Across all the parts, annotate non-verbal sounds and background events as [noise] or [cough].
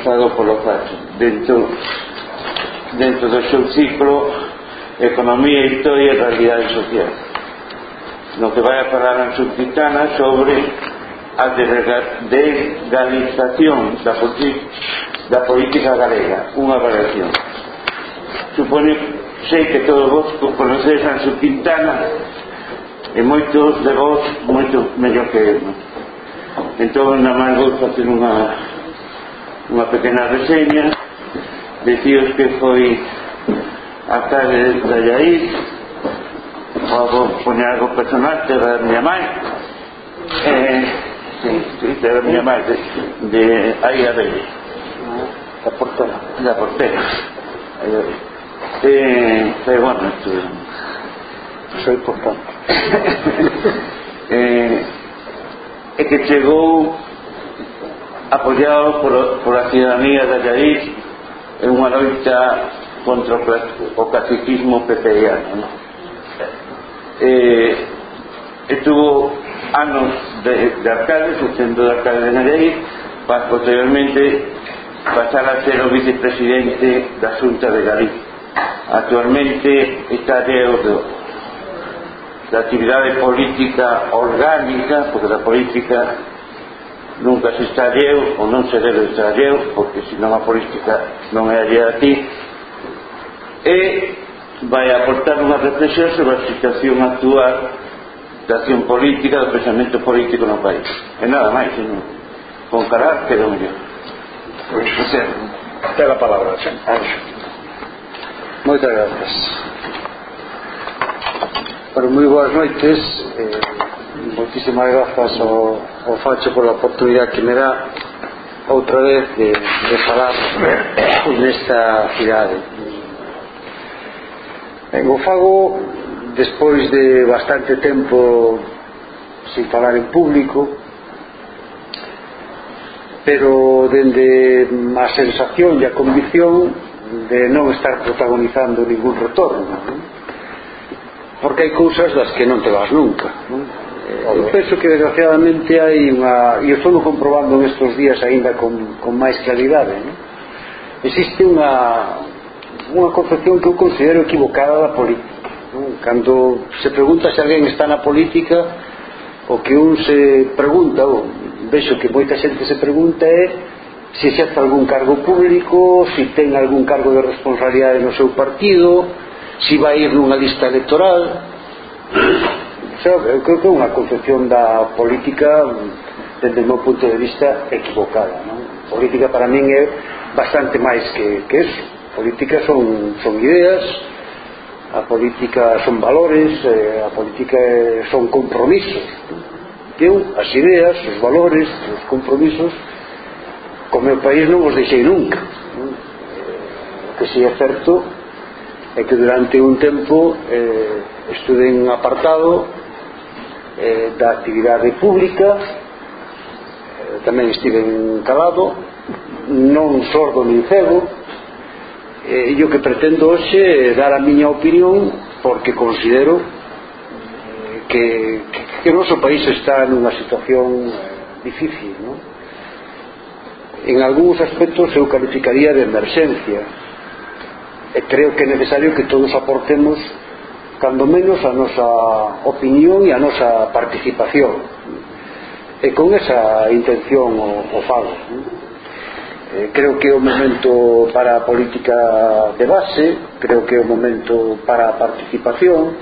organizzado polo Facho dentro, dentro do seu ciclo Economía, Historia e Realidade Social no que vai a falar a Subtitana sobre a desgalinización da, da política galega unha variación supone sei que todos vos conocedes a Subtitana e moitos de vos moito mellor que eu non? entón na máis vou facer unha unha pequena reseña decíos que foi a tarde de Yair vou poñer algo personal que era miña mãe eh, sí, sí, era miña mãe de, de Aia Belle da Portela da Portela Aia Belle eh, foi bueno estuve soy importante. [laughs] Eh, e que chegou apoiado por, por a ciudadanía de Allariz en unha loita contra o caciquismo pepeiano. ¿no? Eh, estuvo anos de, de alcalde, sustento de alcalde de Allariz, para posteriormente pasar a ser o vicepresidente da Xunta de Galicia. Actualmente está deudo da actividade política orgánica, porque da política nunca se está alleu ou non se debe estar alleu porque senón a política non é allea a ti. E vai aportar unha reflexión sobre a situación actual da acción política do pensamento político no país. E nada máis sino con carácter o mellor pois, pues, sea, a palabra xa. moitas gracias Pero moi boas noites eh, Moitísimas grazas ao, ao Facho pola oportunidade que me dá outra vez de, de falar nesta cidade. En o fago despois de bastante tempo sin falar en público pero dende a sensación e a convicción de non estar protagonizando ningún retorno non? porque hai cousas das que non te vas nunca non? eu penso que desgraciadamente hai unha e estou comprobando nestes días aínda con, con máis claridade non? existe unha unha concepción que eu considero equivocada da política non? cando se pregunta se alguén está na política o que un se pregunta ou vexo que moita xente se pregunta é se xerta algún cargo público, se ten algún cargo de responsabilidade no seu partido, se vai ir nunha lista electoral. Xa, eu eh, creo que é unha concepción da política mm, desde o meu punto de vista equivocada non? política para min é bastante máis que, que eso política son, son ideas a política son valores eh, a política eh, son compromisos eu as ideas, os valores os compromisos como o país non os deixei nunca non? Eh, o que si é certo é que durante un tempo eh, estuve en apartado eh, da actividade pública eh, tamén estive en Calado non sordo nin cego e eh, o que pretendo hoxe é dar a miña opinión porque considero eh, que, que, que o noso país está nunha situación eh, difícil non? en algúns aspectos eu calificaría de emerxencia e creo que é necesario que todos aportemos cando menos a nosa opinión e a nosa participación. E con esa intención o, o fago eh, creo que é o momento para a política de base creo que é o momento para a participación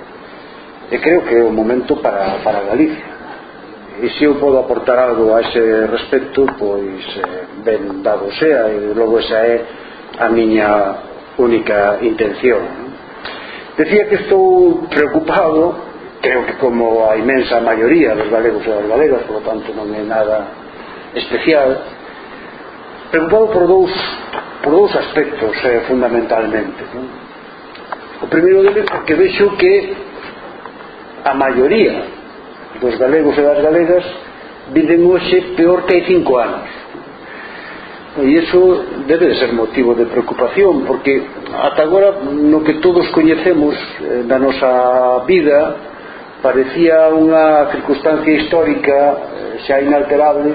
e creo que é o momento para, para Galicia. E se eu podo aportar algo a ese respecto pois eh, ben dado sea e logo esa é a miña única intención Decía que estou preocupado, creo que como a imensa maioría dos galegos e das galegas, polo tanto non é nada especial, preocupado por dous, por dous aspectos eh, fundamentalmente. Non? O primeiro deles porque vexo que a maioría dos galegos e das galegas viven hoxe peor que hai cinco anos E iso debe de ser motivo de preocupación, porque ata agora no que todos coñecemos eh, da nosa vida parecía unha circunstancia histórica eh, xa inalterable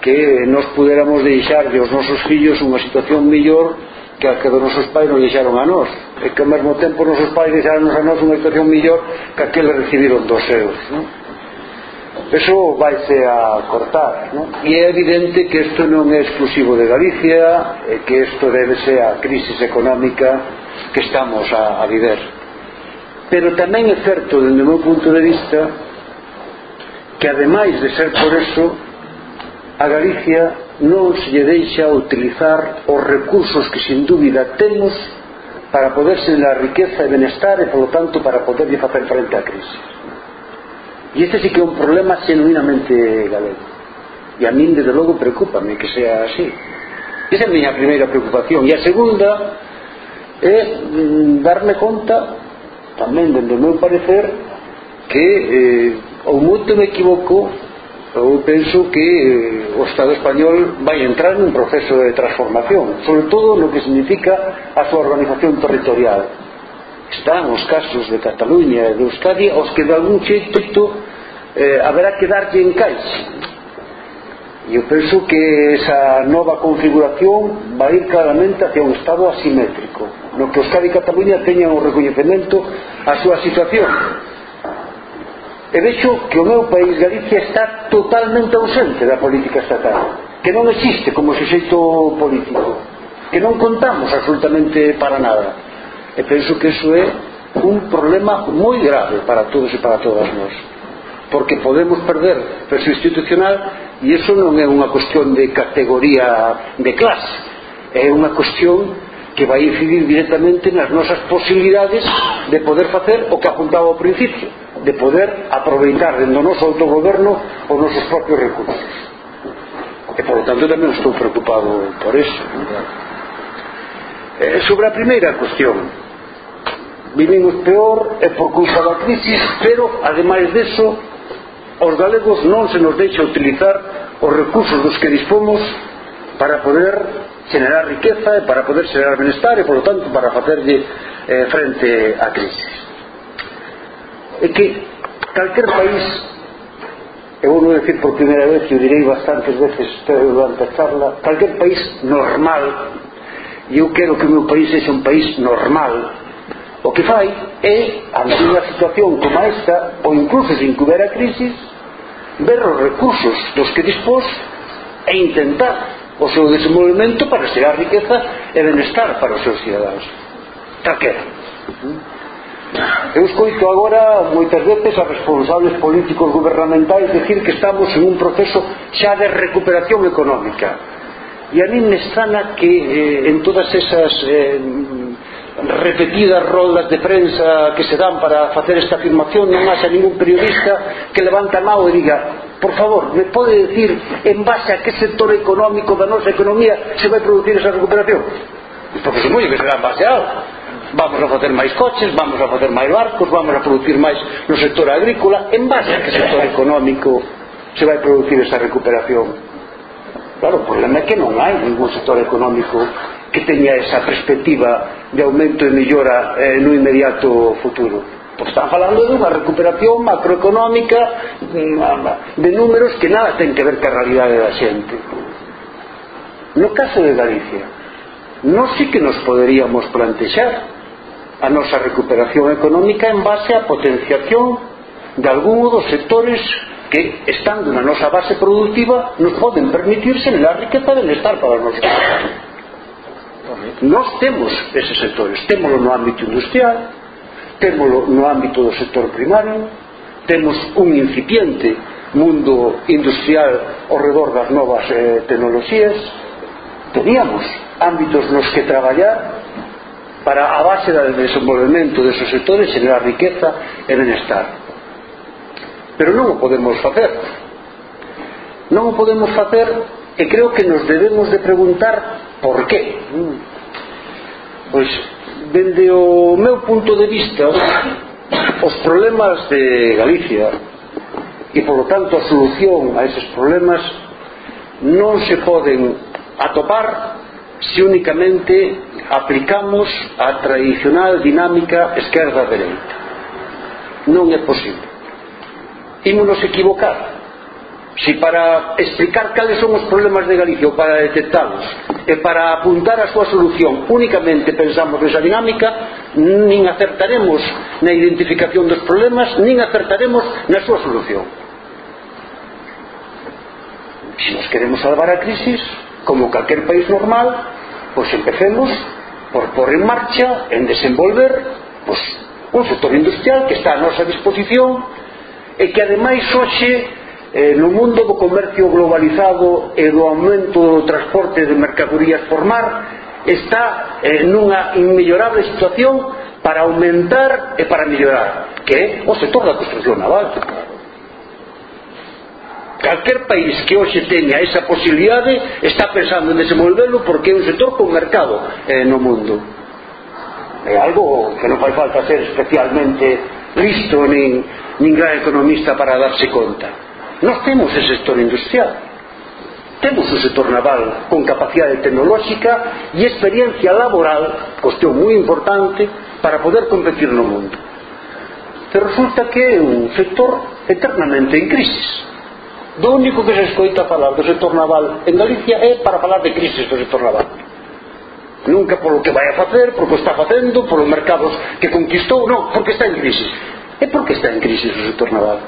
que nos puderamos deixar aos nosos fillos unha situación mellor que a que dos nosos pais nos deixaron a nós e que ao mesmo tempo nosos pais deixaron a nós unha situación mellor que a que le recibiron dos seus non? eso vaise a cortar non? e é evidente que isto non é exclusivo de Galicia e que isto debe ser a crisis económica que estamos a, a viver pero tamén é certo dende o meu punto de vista que ademais de ser por eso a Galicia non se lle deixa utilizar os recursos que sin dúbida temos para poderse na riqueza e benestar e polo tanto para poder facer frente á crise E este sí que é un problema genuinamente galego. E a min, desde logo, preocupame que sea así. Esa é a miña primeira preocupación. E a segunda é mm, darme conta, tamén, dende o meu parecer, que eh, ou moito me equivoco eu penso que eh, o Estado español vai entrar nun proceso de transformación sobre todo no que significa a súa organización territorial están os casos de Cataluña e de Euskadi os que de algún xeito eh, haberá que darlle encaixe. Eu penso que esa nova configuración vai ir claramente hacia un estado asimétrico no que Euskadi e Cataluña teñan o recoñecemento a súa situación. E vexo que o meu país Galicia está totalmente ausente da política estatal que non existe como suxeito político que non contamos absolutamente para nada. E penso que iso é un problema moi grave para todos e para todas nós. Porque podemos perder peso institucional e iso non é unha cuestión de categoría de clase. É unha cuestión que vai incidir directamente nas nosas posibilidades de poder facer o que apuntaba ao principio de poder aproveitar dentro do noso autogoverno os nosos propios recursos. E por lo tanto tamén estou preocupado por eso ¿no? Eh, sobre a primeira cuestión, vivimos peor é por culpa da crisis, pero, ademais deso, os galegos non se nos deixa utilizar os recursos dos que dispomos para poder generar riqueza e para poder generar benestar e, polo tanto, para facerlle eh, frente á crisis. É que calquer país, eu vou decir por primeira vez, e eu direi bastantes veces durante a charla, calquer país normal e eu quero que o meu país sexa un país normal. O que fai é ante unha situación como esta ou incluso sin que houbera crisis ver os recursos dos que dispós e intentar o seu desenvolvemento para xerar riqueza e benestar para os seus cidadáns. Calquera Eu escoito agora moitas veces a responsables políticos gubernamentais decir que estamos en un proceso xa de recuperación económica e a min me sana que eh, en todas esas eh, repetidas roldas de prensa que se dan para facer esta afirmación non haxa ningún periodista que levanta a mão e diga por favor, me pode decir en base a que sector económico da nosa economía se vai producir esa recuperación? Porque se moi que será en base a algo. Vamos a facer máis coches, vamos a facer máis barcos vamos a producir máis no sector agrícola. En base a que sector económico se vai producir esa recuperación? Claro, o problema é que non hai ningún sector económico que teña esa perspectiva de aumento e mellora eh, no inmediato futuro. Porque están falando dunha recuperación macroeconómica mm, de números que nada ten que ver ca realidade da xente. No caso de Galicia, non sí que nos poderíamos plantexar a nosa recuperación económica en base á potenciación de algún dos sectores que estando na nosa base productiva nos poden permitir generar riqueza e benestar para os nosos Nos temos eses sectores, témolo no ámbito industrial, témolo no ámbito do sector primario, temos un incipiente mundo industrial ao redor das novas eh, tecnologías, teníamos ámbitos nos que traballar para a base do desenvolvemento desos sectores generar riqueza e benestar pero non o podemos facer. Non o podemos facer e creo que nos debemos de preguntar por qué. Pois dende o meu punto de vista os problemas de Galicia e polo tanto a solución a eses problemas non se poden atopar se únicamente aplicamos a tradicional dinámica esquerda-dereita. Non é posible ímonos equivocar. Se para explicar cales son os problemas de Galicia ou para detectalos e para apuntar a súa solución únicamente pensamos nesa dinámica nin acertaremos na identificación dos problemas nin acertaremos na súa solución. Se nos queremos salvar a crisis como calquer país normal pois empecemos por por en marcha en desenvolver pois, un sector industrial que está a nosa disposición e que ademais hoxe eh, no mundo do comercio globalizado e do aumento do transporte de mercadorías por mar está eh, nunha inmellorable situación para aumentar e para mellorar que é o sector da construcción naval. Calquer país que hoxe teña esa posibilidade está pensando en desenvolverlo porque é un sector con mercado eh, no mundo. É algo que non fai falta ser especialmente listo nin, nin gran economista para darse conta nós temos ese sector industrial. Temos un sector naval con capacidade tecnolóxica e experiencia laboral cuestión moi importante para poder competir no mundo. Pero resulta que é un sector eternamente en crisis. Do único que se escoita falar do sector naval en Galicia é para falar de crisis do sector naval nunca polo que vai a facer, polo que está facendo, polos mercados que conquistou, non, porque está en crisis. E por que está en crisis o sector naval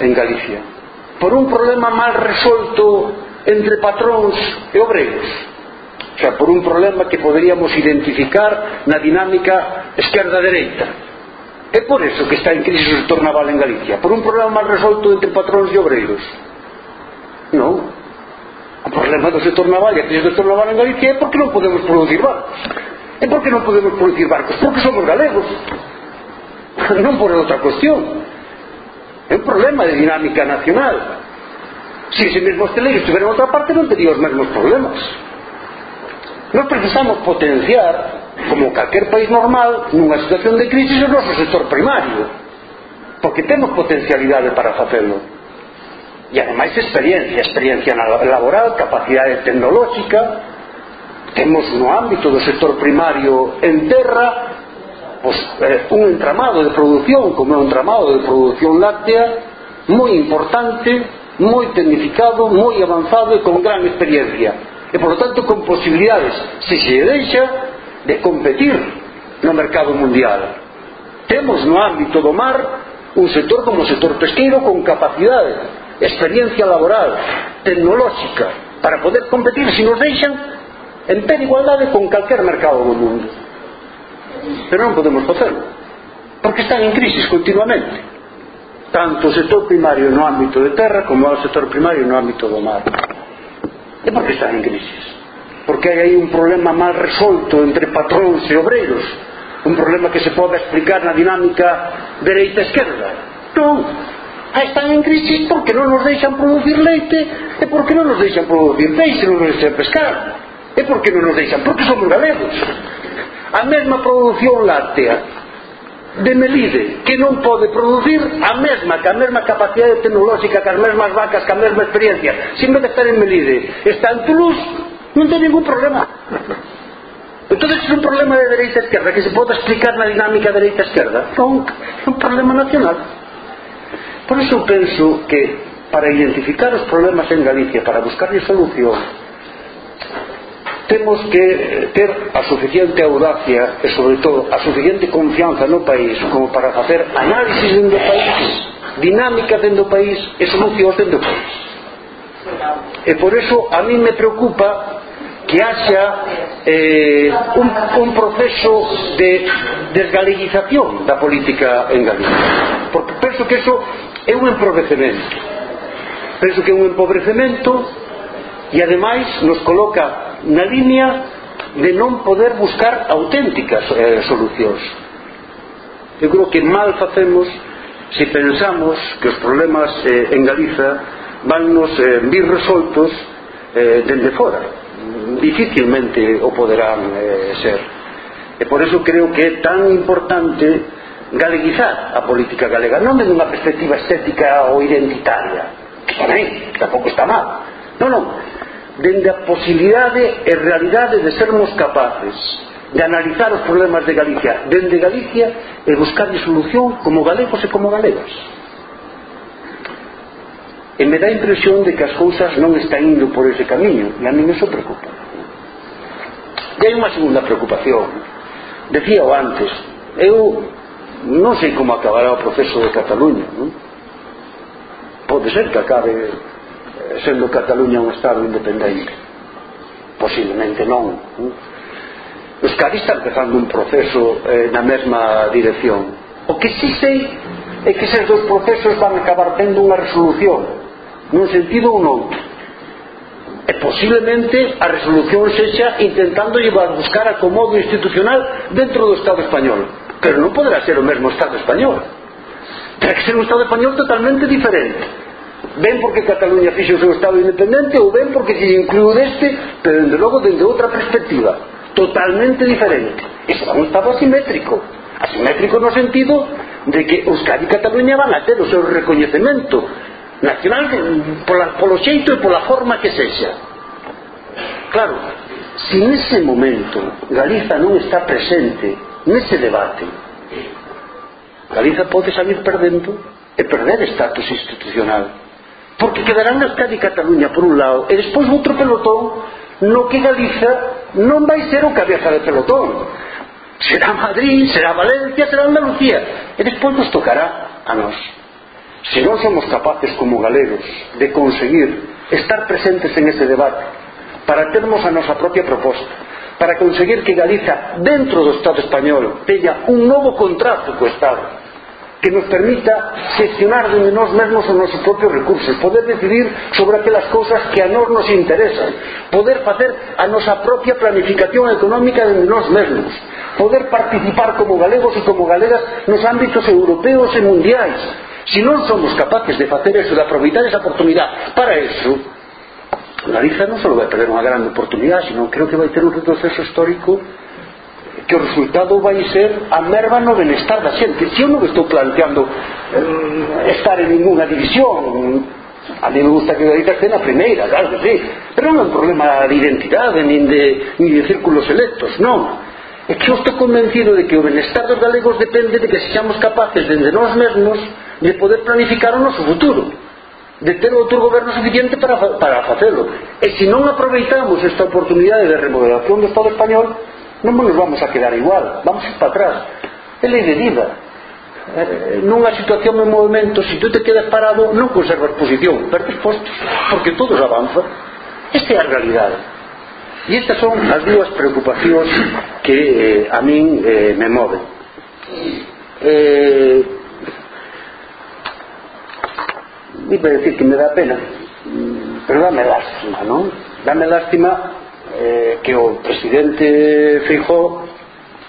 en Galicia? Por un problema mal resolto entre patróns e obreiros. O sea, por un problema que poderíamos identificar na dinámica esquerda-dereita. É por eso que está en crisis o sector naval en Galicia, por un problema mal resolto entre patróns e obreiros. Non, O problema do sector naval e aqueles do sector naval en Galicia é porque non podemos producir barcos. É porque non podemos producir barcos? Porque somos galegos. [laughs] Non por outra cuestión. É un problema de dinámica nacional. Se ese mesmo hosteleiro estivera en outra parte non tería os mesmos problemas. nós precisamos potenciar, como calquer país normal, nunha situación de crisis o noso sector primario. Porque temos potencialidade para facelo e ademais experiencia, experiencia laboral, capacidade tecnolóxica, temos no ámbito do sector primario en terra pues, eh, un entramado de produción como é un entramado de produción láctea moi importante moi tecnificado, moi avanzado e con gran experiencia. E por lo tanto con posibilidades se se deixa de competir no mercado mundial. Temos no? Ámbito do mar un sector como o sector pesqueiro con capacidades experiencia laboral, tecnolóxica, para poder competir se nos deixan en pé de igualdade con calquer mercado do mundo. Pero non podemos facelo, porque están en crisis continuamente tanto o sector primario no ámbito de terra como o sector primario no ámbito do mar. E por que están en crisis? Porque hai aí un problema mal resolto entre patróns e obreiros, un problema que se pode explicar na dinámica dereita-esquerda. Non, Ah, están en crisis porque non nos deixan producir leite e porque non nos deixan producir peixe non nos deixan pescar e porque non nos deixan porque somos galegos a mesma produción láctea de Melide, que non pode producir a mesma, que a mesma capacidade tecnolóxica, que as mesmas vacas, que a mesma experiencia, sin vez de estar en Melide, está en Toulouse, non ten ningún problema. entonces é un problema de dereita esquerda que se pode explicar na dinámica dereita esquerda. Non, é un problema nacional. Por iso penso que para identificar os problemas en Galicia, para buscarle solución, temos que ter a suficiente audacia e, sobre todo, a suficiente confianza no país como para facer análisis dentro do país, dinámica dentro do país e solucións dentro do país. E por eso a mí me preocupa que haxa eh, un, un proceso de desgaleguización da política en Galicia porque penso que eso é un empobrecemento. Penso que é un empobrecemento e ademais nos coloca na línea de non poder buscar auténticas eh, solucións. Eu creo que mal facemos se pensamos que os problemas eh, en Galiza vannos eh, vir resoltos eh, dende fora dificilmente o poderán eh, ser. E por eso creo que é tan importante galeguizar a política galega non desde unha perspectiva estética ou identitaria. Que está tampouco está mal. Non, non, dende a posibilidade e realidade de sermos capaces de analizar os problemas de Galicia dende Galicia e buscar solución como galegos e como galegas. E me dá a impresión de que as cousas non están indo por ese camiño e a mí eso preocupa. E hai unha segunda preocupación. Decía o antes eu non sei como acabará o proceso de Cataluña non? pode ser que acabe eh, sendo Cataluña un Estado independente posiblemente non, non? os Euskadi está empezando un proceso eh, na mesma dirección o que si sí sei é que eses dos procesos van acabar tendo unha resolución nun sentido ou noutro e posiblemente a resolución sexa intentando llevar buscar acomodo institucional dentro do Estado español pero non poderá ser o mesmo Estado español. Terá que ser un Estado español totalmente diferente. Ben porque Cataluña fixe o seu Estado independente ou ben porque se incluiu deste pero dende logo dende outra perspectiva. Totalmente diferente. E será un Estado asimétrico. Asimétrico no sentido de que Euskadi e Cataluña van a ter o seu recoñecemento nacional pola, polo xeito e pola forma que sexa. Claro se nese momento Galiza non está presente nese debate. Galiza pode salir perdendo e perder estatus institucional porque quedarán Euskadi e Cataluña por un lado e despois outro pelotón no que Galiza non vai ser o cabeza de pelotón. Será Madrid, será Valencia, será Andalucía e despois nos tocará a nós. Se non somos capaces como galegos de conseguir estar presentes en ese debate para termos a nosa propia proposta para conseguir que Galiza, dentro do Estado español, teña un novo contrato co Estado que nos permita gestionar de nós mesmos os nosos propios recursos, poder decidir sobre aquelas cousas que a nós nos interesan, poder facer a nosa propia planificación económica de nós mesmos, poder participar como galegos e como galegas nos ámbitos europeos e mundiais. Se si non somos capaces de facer eso, de aproveitar esa oportunidade para eso, Galiza non só vai perder unha grande oportunidade sino creo que vai ter un retroceso histórico que o resultado vai ser a merva no benestar da xente se eu non estou planteando eh, estar en ninguna división A mí me gusta que Galiza esté na primeira, claro que sí. Pero non é un problema de identidade, nin de, nin de círculos electos, non. É que eu estou convencido de que o benestar dos galegos depende de que sexamos capaces, dende nós mesmos, de poder planificar o noso futuro de ter outro goberno suficiente para, para facelo. E se non aproveitamos esta oportunidade de remodelación do Estado español non nos vamos a quedar igual vamos para atrás. É lei de vida. Eh, Nunha situación de movimento se tú te quedas parado non conservas posición perdes postos porque todos avanzan. Esta é a realidade. E estas son as dúas preocupacións que eh, a min eh, me moven. Eh, iba a decir que me da pena, pero dame lástima, non? Dame lástima eh, que o presidente Feijó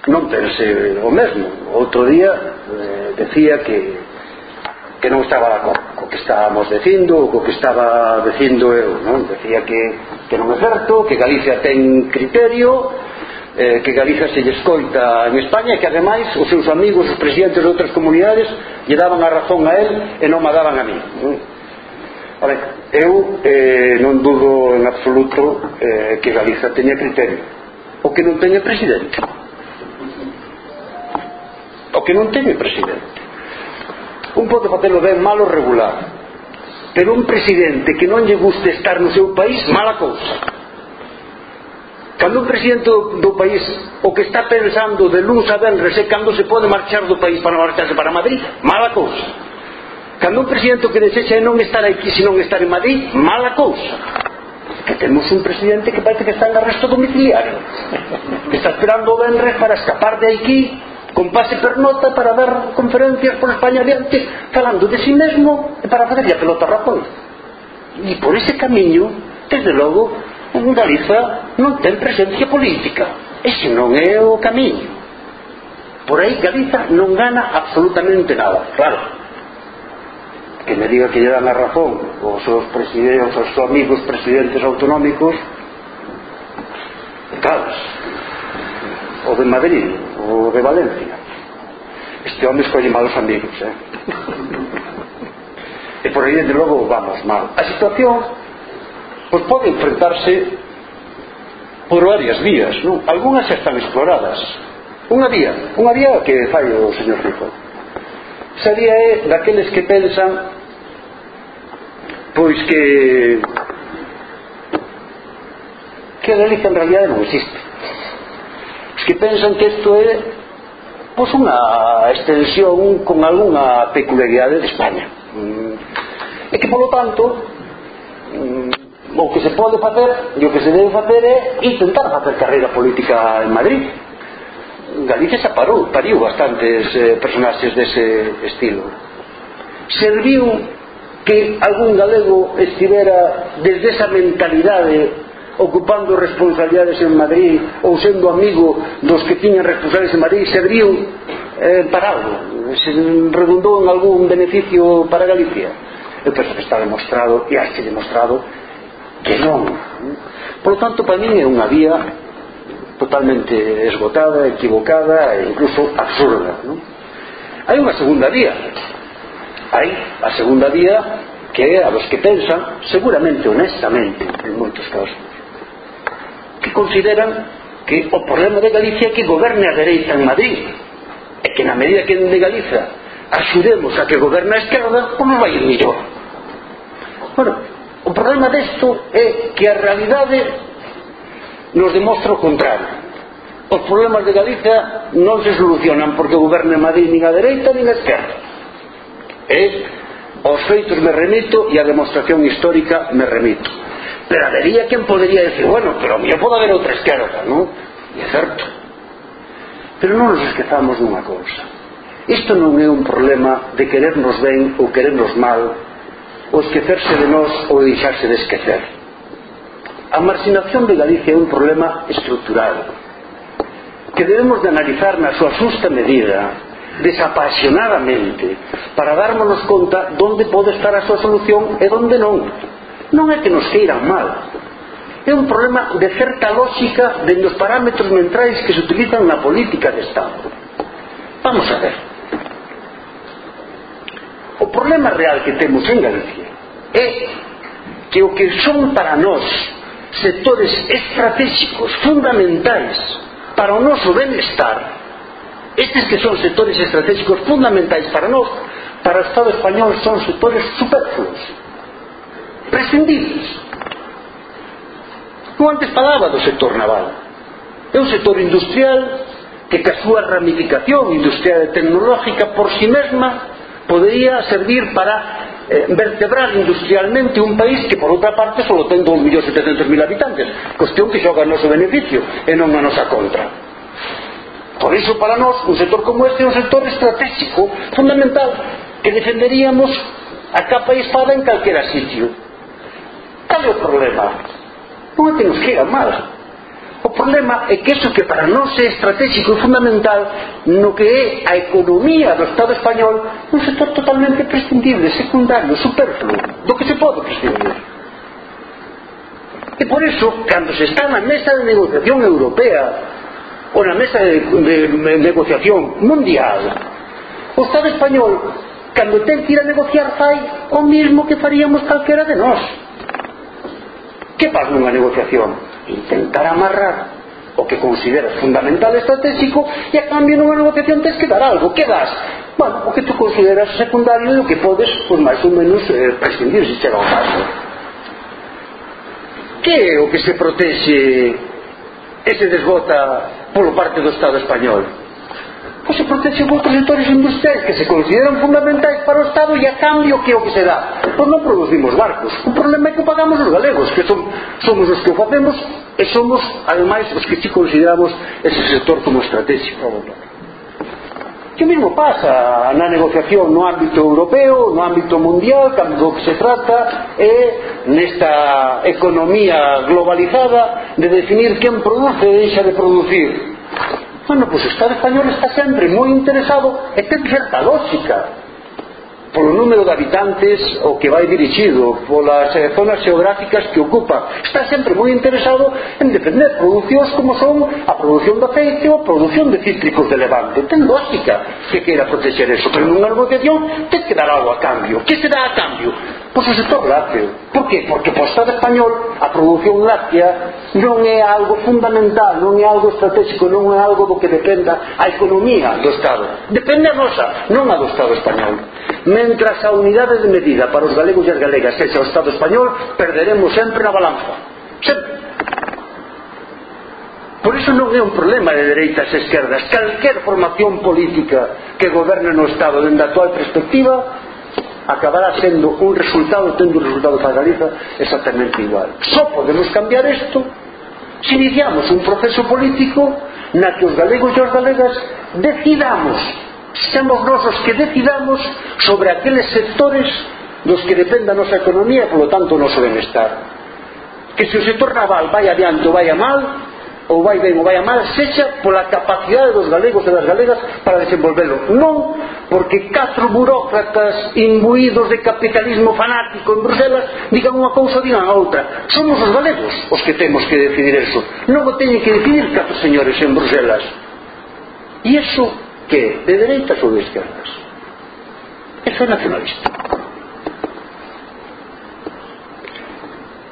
non pense o mesmo. Outro día eh, decía que que non estaba de acordo co que estábamos dicindo, co que estaba dicindo eu, non? Decía que, que non é certo, que Galicia ten criterio, eh, que Galiza se lle escoita en España e que ademais os seus amigos, os presidentes de outras comunidades lle daban a razón a él e non a daban a mí a ver, eu eh, non dudo en absoluto eh, que Galiza teña criterio. O que non teña presidente. O que non teña presidente. Un pode facelo ben malo regular. Pero un presidente que non lle guste estar no seu país mala cousa. Cando un presidente do, do país o que está pensando de luz a venres é cando se pode marchar do país para marcharse para Madrid, mala cousa. Cando un presidente que desexa é non estar aquí senón estar en Madrid, mala cousa. Que temos un presidente que parece que está en arresto domiciliario. Que está esperando o venres para escapar de aquí con pase pernota para dar conferencias por España adiante falando de si sí mesmo e para facerlle a pelota rapón E por ese camiño, desde logo, Galiza non ten presencia política. Ese non é o camiño. Por aí Galiza non gana absolutamente nada, claro. Que me diga que lle dan a razón os seus presidentes, os seus amigos presidentes autonómicos, claro, o de Madrid, o de Valencia. Este home escolle malos amigos, eh? e por aí, de logo, vamos mal. A situación pois pode enfrentarse por varias vías, non? Algúnas xa están exploradas. Unha vía, unha vía que fai o señor Rico. Esa vía é daqueles que pensan pois que que a religión en realidad non existe. Os que pensan que isto é pois unha extensión con algunha peculiaridade de España. Mm. E que, polo tanto, mm, o que se pode facer e o que se debe facer é intentar facer carreira política en Madrid. Galicia xa parou, pariu bastantes eh, personaxes dese estilo. Serviu que algún galego estivera desde esa mentalidade ocupando responsabilidades en Madrid ou sendo amigo dos que tiñan responsabilidades en Madrid serviu eh, para algo se redundou en algún beneficio para Galicia. Eu penso que está demostrado e haxe demostrado que non. Por tanto para mí é unha vía totalmente esgotada, equivocada e incluso absurda non? hai unha segunda vía. Hai a segunda vía que é a los que pensan seguramente honestamente en moitos casos que consideran que o problema de Galicia é que goberne a dereita en Madrid e que na medida que de Galiza axudemos a que goberne a esquerda, como vai ir millor bueno, O problema desto é que a realidade nos demostra o contrario. Os problemas de Galicia non se solucionan porque goberna Madrid nin a dereita nin a esquerda. E aos feitos me remito e a demostración histórica me remito. Pero habería quen podería decir, bueno, pero a mí pode haber outra esquerda, non? E é certo. Pero non nos esquezamos dunha cousa. Isto non é un problema de querernos ben ou querernos mal o esquecerse de nós ou deixarse de esquecer. A marginación de Galicia é un problema estructural que debemos de analizar na súa xusta medida desapasionadamente para darmonos conta donde pode estar a súa solución e donde non. Non é que nos queiran mal. É un problema de certa lógica dende os parámetros mentrais que se utilizan na política de Estado. Vamos a ver. O problema real que temos en Galicia é que o que son para nós sectores estratégicos fundamentais para o noso benestar estes que son sectores estratégicos fundamentais para nós para o Estado español son sectores superfluos prescindibles. Eu antes falaba do sector naval. É un sector industrial que ca súa ramificación industrial e tecnológica por si sí mesma podería servir para eh, vertebrar industrialmente un país que por outra parte só ten 2.700.000 habitantes cuestión que xoga noso beneficio e non a nosa contra por iso para nós un sector como este é un sector estratégico fundamental que defenderíamos a capa e espada en calquera sitio Cal é o problema? Non é que nos queira mal. O problema é que eso que para nós é estratégico e fundamental no que é a economía do Estado español un sector totalmente prescindible, secundario, superfluo, do que se pode prescindir. E por eso, cando se está na mesa de negociación europea ou na mesa de, de, de negociación mundial, o Estado español, cando ten que ir a negociar, fai o mismo que faríamos calquera de nós Que faz nunha negociación? Intentar amarrar o que consideras fundamental estratégico e a cambio nunha negociación tens que dar algo que das? Bueno, o que tú consideras secundario e o que podes, pues, máis ou menos eh, prescindir se chega ao caso que é o que se protexe e se desbota polo parte do Estado español Pois se protexe os proxectores industriais que se consideran fundamentais para o Estado e a cambio que é o que se dá. Pois non producimos barcos. O problema é que pagamos os galegos, que son, somos os que o facemos e somos, ademais, os que si consideramos ese sector como estratégico. Que mesmo pasa na negociación no ámbito europeo, no ámbito mundial, cando que se trata eh, é nesta economía globalizada de definir quen produce e deixa de producir. Bueno, pois pues o Estado español está sempre moi interesado e ten certa lógica. Polo número de habitantes o que vai dirigido polas eh, zonas geográficas que ocupa está sempre moi interesado en defender producións como son a produción de aceite ou a produción de cítricos de levante. Ten lógica que queira proteger eso pero nunha negociación ten que dar algo a cambio. Que se dá a cambio? pois o sector lácteo. Porquê? Porque para o Estado español a produción láctea non é algo fundamental, non é algo estratégico, non é algo do que dependa a economía do Estado. Depende a nosa, non a do Estado español. Mentras a unidade de medida para os galegos e as galegas sexa o Estado español, perderemos sempre na balanza. Sempre. Por iso non é un problema de dereitas e esquerdas. Calquer formación política que goberne no Estado dende a actual perspectiva acabará sendo un resultado tendo un resultado para Galiza exactamente igual. Só podemos cambiar isto se iniciamos un proceso político na que os galegos e os galegas decidamos semos nós os que decidamos sobre aqueles sectores dos que depende a nosa economía e polo tanto o noso benestar. Que se o sector naval vai adiante ou vai a mal ou vai ben ou vai a mal sexa pola capacidade dos galegos e das galegas para desenvolvelo. Non porque catro burócratas imbuídos de capitalismo fanático en Bruselas digan unha cousa digan a outra. Somos os galegos os que temos que decidir eso. Non o teñen que decidir catro señores en Bruselas. E eso que? de dereitas ou de esquerdas? Eso é nacionalista.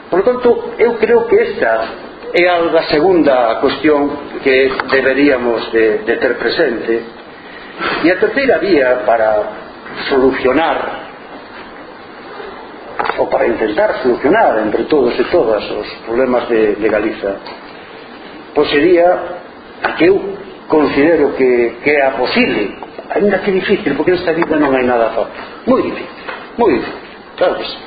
Por tanto eu creo que esta é a segunda cuestión que deberíamos de, de ter presente. E a terceira vía para solucionar ou para intentar solucionar entre todos e todas os problemas de, de Galiza pois sería a que eu considero que, que é a posible. Ainda que difícil, porque nesta vida non hai nada fácil. Moi difícil, moi difícil claro que sí.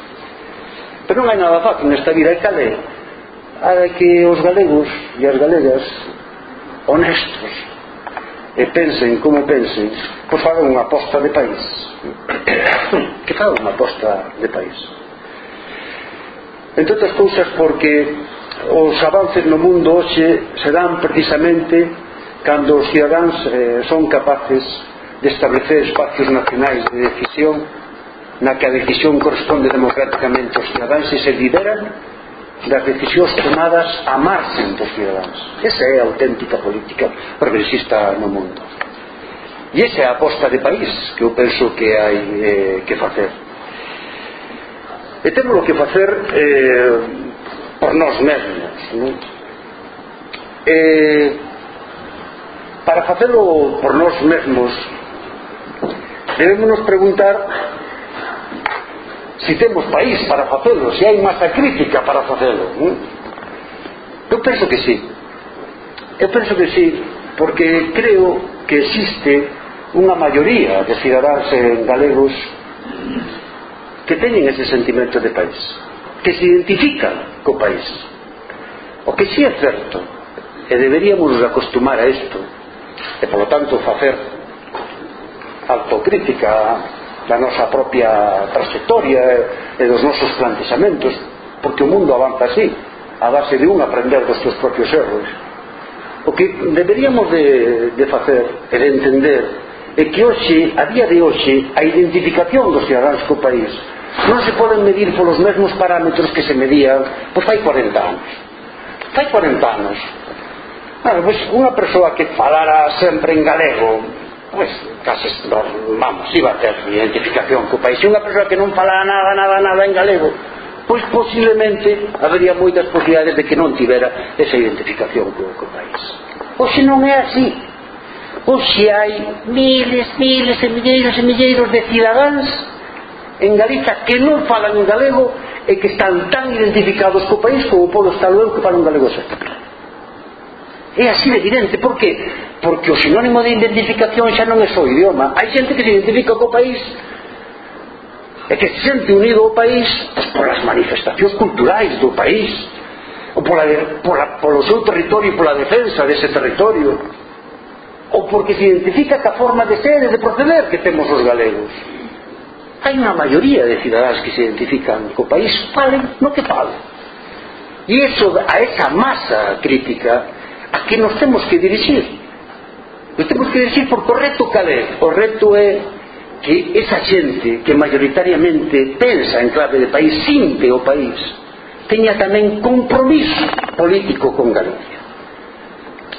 pero non hai nada fácil nesta vida. E cale a que os galegos e as galegas honestos e pensen como pensen, pois fagan unha aposta de país. [coughs] Que fagan unha aposta de país. Entre outras cousas porque os avances no mundo hoxe se dan precisamente cando os cidadáns eh, son capaces de establecer espacios nacionais de decisión na que a decisión corresponde democráticamente aos cidadáns e se lideran das decisións tomadas a marxen dos cidadáns esa é a auténtica política progresista no mundo. E esa é a aposta de país que eu penso que hai eh, que facer. E temos que facer eh, por nós mesmos non? Eh, para facelo por nós mesmos debemos nos preguntar se temos país para facelo, se hai masa crítica para facelo. Non? Eu penso que sí. Eu penso que sí, porque creo que existe unha maioría de cidadáns galegos que teñen ese sentimento de país, que se identifican co país. O que sí é certo, e deberíamos acostumar a isto, e polo tanto facer autocrítica da nosa propia trayectoria e dos nosos plantexamentos porque o mundo avanza así a base de un aprender dos seus propios erros. O que deberíamos de, de facer e de entender é que hoxe, a día de hoxe a identificación dos cidadáns co país non se poden medir polos mesmos parámetros que se medían pois fai 40 anos. Fai 40 anos. Claro, pois unha persoa que falara sempre en galego Pois, case, vamos, iba a ter identificación co país. Se unha persoa que non falaba nada, nada, nada en galego, pois posiblemente habería moitas posibilidades de que non tivera esa identificación co, co país. Oxe non é así. Oxe hai miles, miles e milleiros e milleiros de cidadáns en Galiza que non falan en galego e que están tan identificados co país como o polo estado eu que falan galego xa É así de evidente, por qué? Porque o sinónimo de identificación xa non é só idioma. Hai xente que se identifica co país e que se sente unido ao país pois, polas manifestacións culturais do país ou pola, pola, polo seu territorio e pola defensa dese territorio ou porque se identifica ca forma de ser e de proceder que temos os galegos hai unha maioría de cidadáns que se identifican co país falen no que falen e iso, a esa masa crítica que nos temos que dirixir nos temos que dirixir porque o reto cale o reto é que esa xente que mayoritariamente pensa en clave de país sinte o país teña tamén compromiso político con Galicia.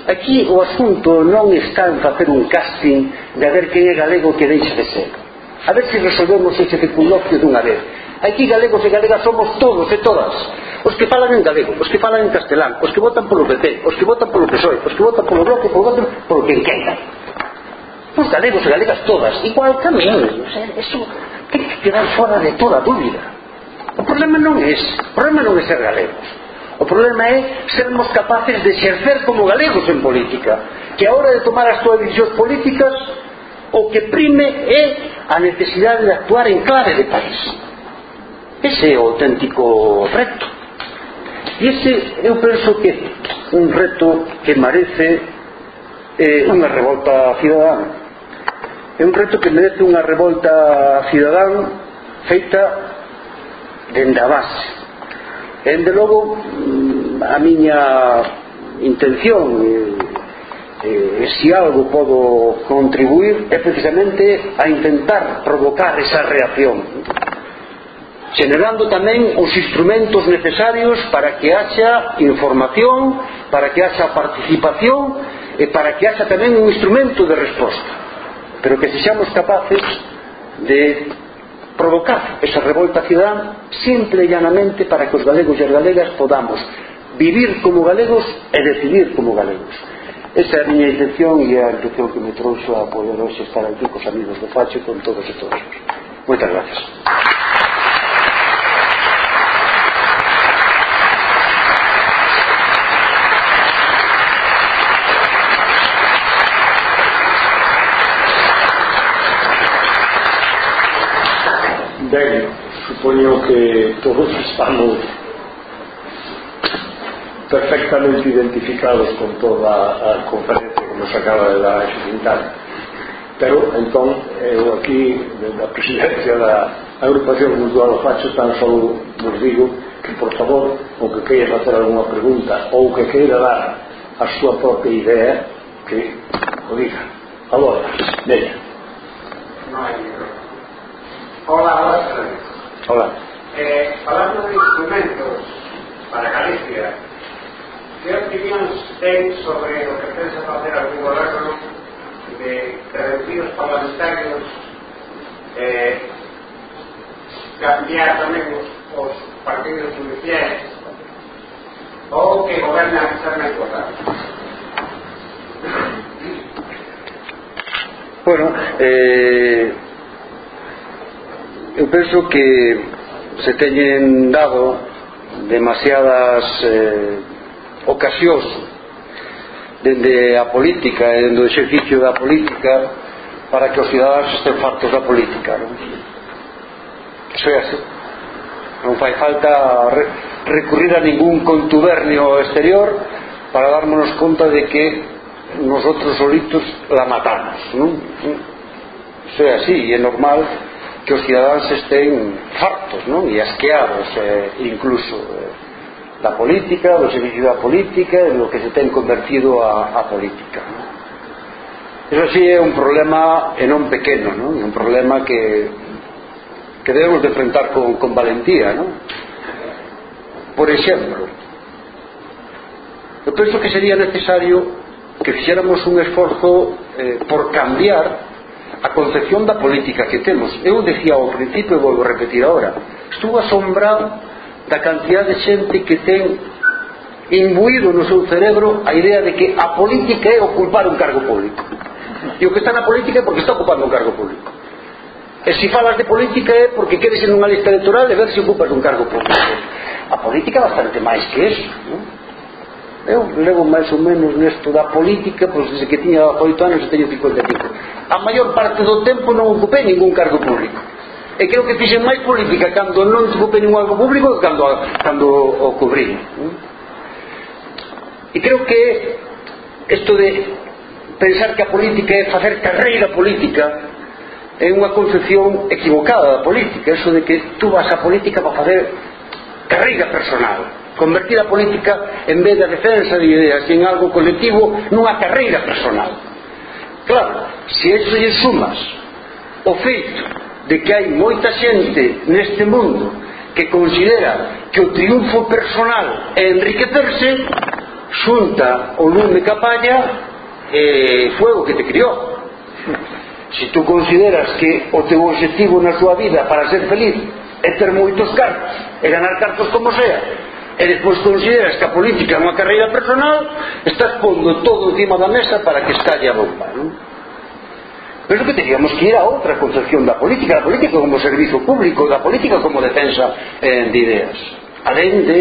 Aquí o asunto non está en facer un casting de a ver quen é galego que deixe de ser a ver se resolvemos ese circunloquio dunha vez. Aquí galegos e galegas somos todos e todas. Os que falan en galego, os que falan en castelán, os que votan polo PP, os que votan polo PSOE, os que votan polo Bloque, polo votan polo que queira Os galegos e galegas todas, igual tamén. O sea, eso ten que quedar fora de toda dúbida. O problema non é ese, o problema non é ser galegos. O problema é sermos capaces de exercer como galegos en política, que a hora de tomar as túas decisións políticas o que prime é a necesidade de actuar en clave de país. Ese é o auténtico reto. E ese eu penso que un reto que merece eh, unha revolta cidadán. É un reto que merece unha revolta cidadán feita dende mm, a base. E, dende logo, a miña intención eh, eh, se algo podo contribuir é precisamente a intentar provocar esa reacción generando tamén os instrumentos necesarios para que haxa información, para que haxa participación e para que haxa tamén un instrumento de resposta. Pero que sexamos capaces de provocar esa revolta cidadán simple e llanamente para que os galegos e as galegas podamos vivir como galegos e decidir como galegos. Esa é a miña intención e a intención que me trouxo a poder hoxe estar aquí cos amigos de Facho e con todos e todos. Moitas gracias. Bene, supoño que todos estamos perfectamente identificados con toda a conferencia que nos acaba de dar Xintar. Pero, entón, eu aquí, da presidencia da agrupación cultural Facho, tan só vos digo que, por favor, o que queira facer alguna pregunta ou que queira dar a súa propia idea, que o diga. Agora, veña No hai Hola, hola. Hola. Eh, falando de instrumentos para Galicia, que opinións ten sobre o que pensa facer algún goberno de reducir os parlamentarios eh, cambiar tamén os, os partidos judiciais ou que goberna ser máis votados Bueno, eh, eu penso que se teñen dado demasiadas eh, ocasións dende a política e o exercicio da política para que os cidadáns estén fartos da política non? iso é así non fai falta recurrir a ningún contubernio exterior para darmonos conta de que nosotros solitos la matamos non? iso é así e é normal que os cidadáns estén fartos, non? E asqueados, eh, incluso, eh, da política, do servicio da política, do que se ten convertido a, a política, non? Eso sí é un problema e non pequeno, non? É un problema que, que debemos de enfrentar con, con valentía, non? Por exemplo, eu penso que sería necesario que fixéramos un esforzo eh, por cambiar a concepción da política que temos. Eu decía ao principio e volvo a repetir agora, estuvo asombrado da cantidad de xente que ten imbuído no seu cerebro a idea de que a política é ocupar un cargo público. E o que está na política é porque está ocupando un cargo público. E se falas de política é porque queres en unha lista electoral e ver se ocupas un cargo público. A política é bastante máis que eso. Non? Eu levo máis ou menos nesto da política, pois desde que tiña 8 anos e teño 55. A maior parte do tempo non ocupei ningún cargo público. E creo que fixen máis política cando non ocupei ningún cargo público que cando, cando o cubrí. E creo que isto de pensar que a política é facer carreira política é unha concepción equivocada da política, eso de que tú vas a política para facer carreira personal Convertir a política, en vez da defensa de ideas en algo colectivo, nunha carreira personal. Claro, se eso lle sumas o feito de que hai moita xente neste mundo que considera que o triunfo personal é enriquecerse, xunta o lume capalla e fuego que te criou. Se tú consideras que o teu objetivo na súa vida para ser feliz é ter moitos cartos e ganar cartos como sea, e despois consideras que a política é unha carreira personal estás pondo todo encima da mesa para que estalle a bomba non? pero que teríamos que ir a outra concepción da política da política como servizo público da política como defensa eh, de ideas além de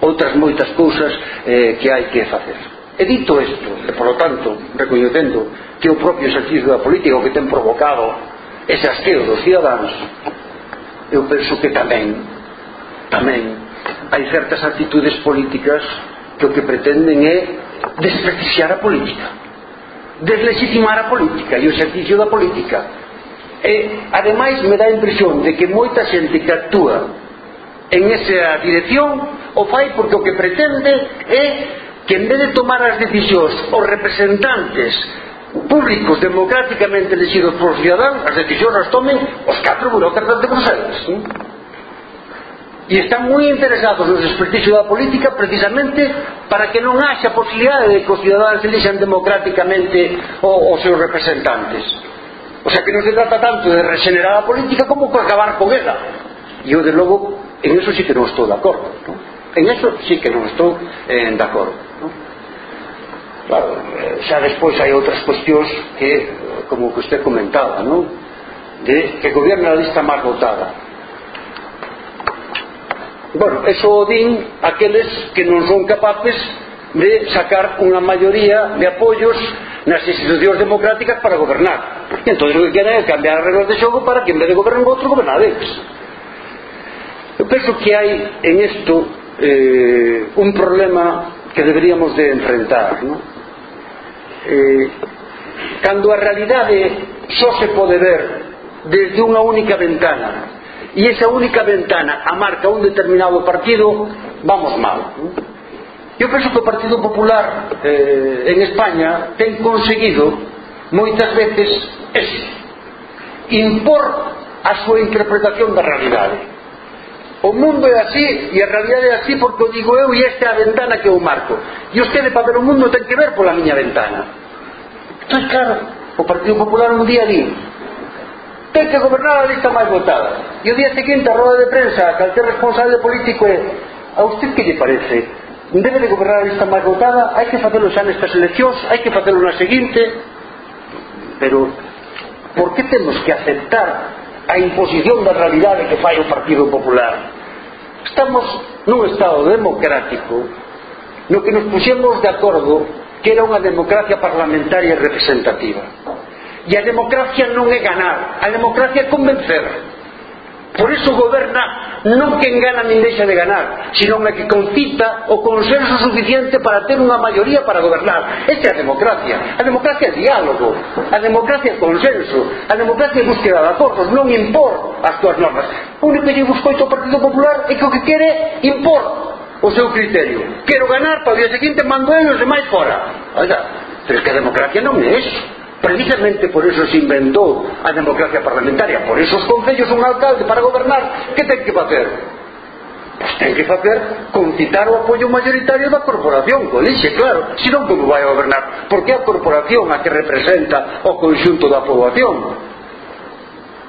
outras moitas cousas eh, que hai que facer E dito isto, e polo tanto, recoñecendo que o propio exercicio da política o que ten provocado ese asqueo dos cidadáns, eu penso que tamén, tamén hai certas actitudes políticas que o que pretenden é despreciar a política deslegitimar a política e o exercicio da política e ademais me dá a impresión de que moita xente que actúa en esa dirección o fai porque o que pretende é que en vez de tomar as decisións os representantes públicos democráticamente elegidos por os cidadáns as decisións as tomen os catro burócratas de Bruselas ¿sí? e están moi interesados no desprestixio da política precisamente para que non haxa posibilidade de que os ciudadanos elixan democráticamente os seus representantes o sea que non se trata tanto de regenerar a política como que acabar con ela e eu de logo en eso sí que non estou de acordo ¿no? en eso sí que non estou eh, de acordo ¿no? claro, eh, xa despois hai outras cuestións que como que usted comentaba ¿no? de que gobierna a lista máis votada Bueno, eso o din aqueles que non son capaces de sacar unha maioría de apoios nas institucións democráticas para gobernar. E entón o que queren é cambiar as reglas de xogo para que en vez de gobernar un outro, gobernar eles. Eu penso que hai en isto eh, un problema que deberíamos de enfrentar. No? Eh, cando a realidade só se pode ver desde unha única ventana y esa única ventana amarca un determinado partido, vamos mal. Eu penso que o Partido Popular eh, en España ten conseguido moitas veces eso, impor a súa interpretación da realidade. O mundo é así e a realidade é así porque o digo eu e esta é a ventana que eu marco. E usted para ver o mundo ten que ver pola miña ventana. Entón, claro, o Partido Popular un día di ten que gobernar a lista máis votada. E o día seguinte, a roda de prensa, calquer responsable político é a usted que lle parece? Debe de gobernar a lista máis votada, hai que facelo xa nestas eleccións, hai que facelo na seguinte, pero por que temos que aceptar a imposición da realidade que fai o Partido Popular? Estamos nun estado democrático no que nos puxemos de acordo que era unha democracia parlamentaria representativa E a democracia non é ganar, a democracia é convencer. Por iso goberna non quen gana nin deixa de ganar, sino que concita o consenso suficiente para ter unha maioría para gobernar. Esta é a democracia. A democracia é diálogo, a democracia é consenso, a democracia é búsqueda de acordos, non impor as túas normas. O único que buscoito o Partido Popular é que o que quere impor o seu criterio. Quero ganar para o día seguinte mando eu os demais fora. Oiga, pero é que a democracia non é eso. Precisamente por eso se inventou a democracia parlamentaria. Por eso os concellos un alcalde para gobernar, que ten que facer? Pois ten que facer concitar o apoio mayoritario da corporación, colixe, claro, senón como vai gobernar? Porque a corporación a que representa o conxunto da poboación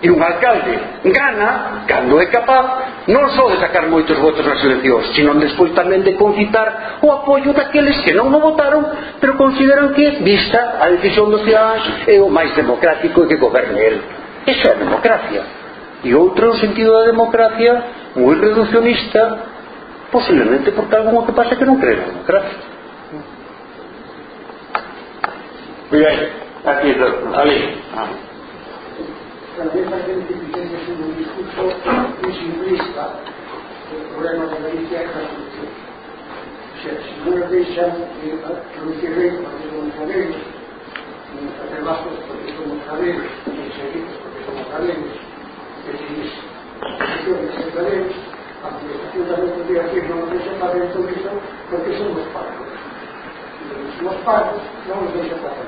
e un alcalde. Gana cando é capaz non só de sacar moitos votos nas eleccións sino despois tamén de concitar o apoio daqueles que non o votaron pero consideran que vista a decisión dos ciudadanos é o máis democrático e que goberne el. Esa é a democracia. E outro sentido da democracia moi reduccionista posiblemente porque algo que pasa que non cree na democracia. Muy bien, aquí está, Ali. Ah la misma gente que tiene un discurso simplista, el problema de Galicia es la solución. O sea, si no nos dejan producir porque somos jaderos, nos hacer bajos porque somos jaderos, y seguimos porque somos jaderos, que si es que ser jaderos, aunque la Junta no podría decir no nos dejan jaderos porque somos pagos. Y los pagos no nos dejan hacer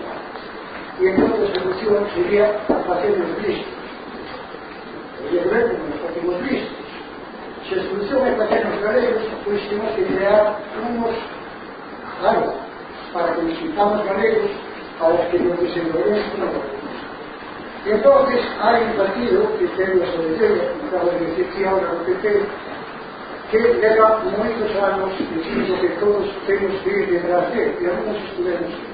Y entonces la solución sería la pasión listos evidentemente non facemos isto se a solución é para nos galegos pois temos que crear unos claro, para que nos sintamos galegos para que nos desenvolvemos con a entonces hai un partido que ten a súa idea acaba de decir que ahora o PP que leva moitos anos dicindo que todos temos que ir detrás de e algunos estudemos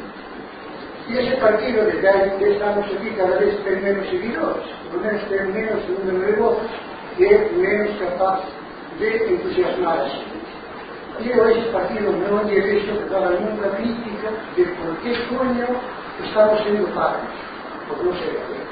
Y ese partido que estamos aquí cada vez hay menos seguidores, por lo menos hay menos un número que es menos capaz de entusiasmarse. Pero ese partido no han derecho a dar nunca crítica de por qué coño estamos siendo padres, o no sé.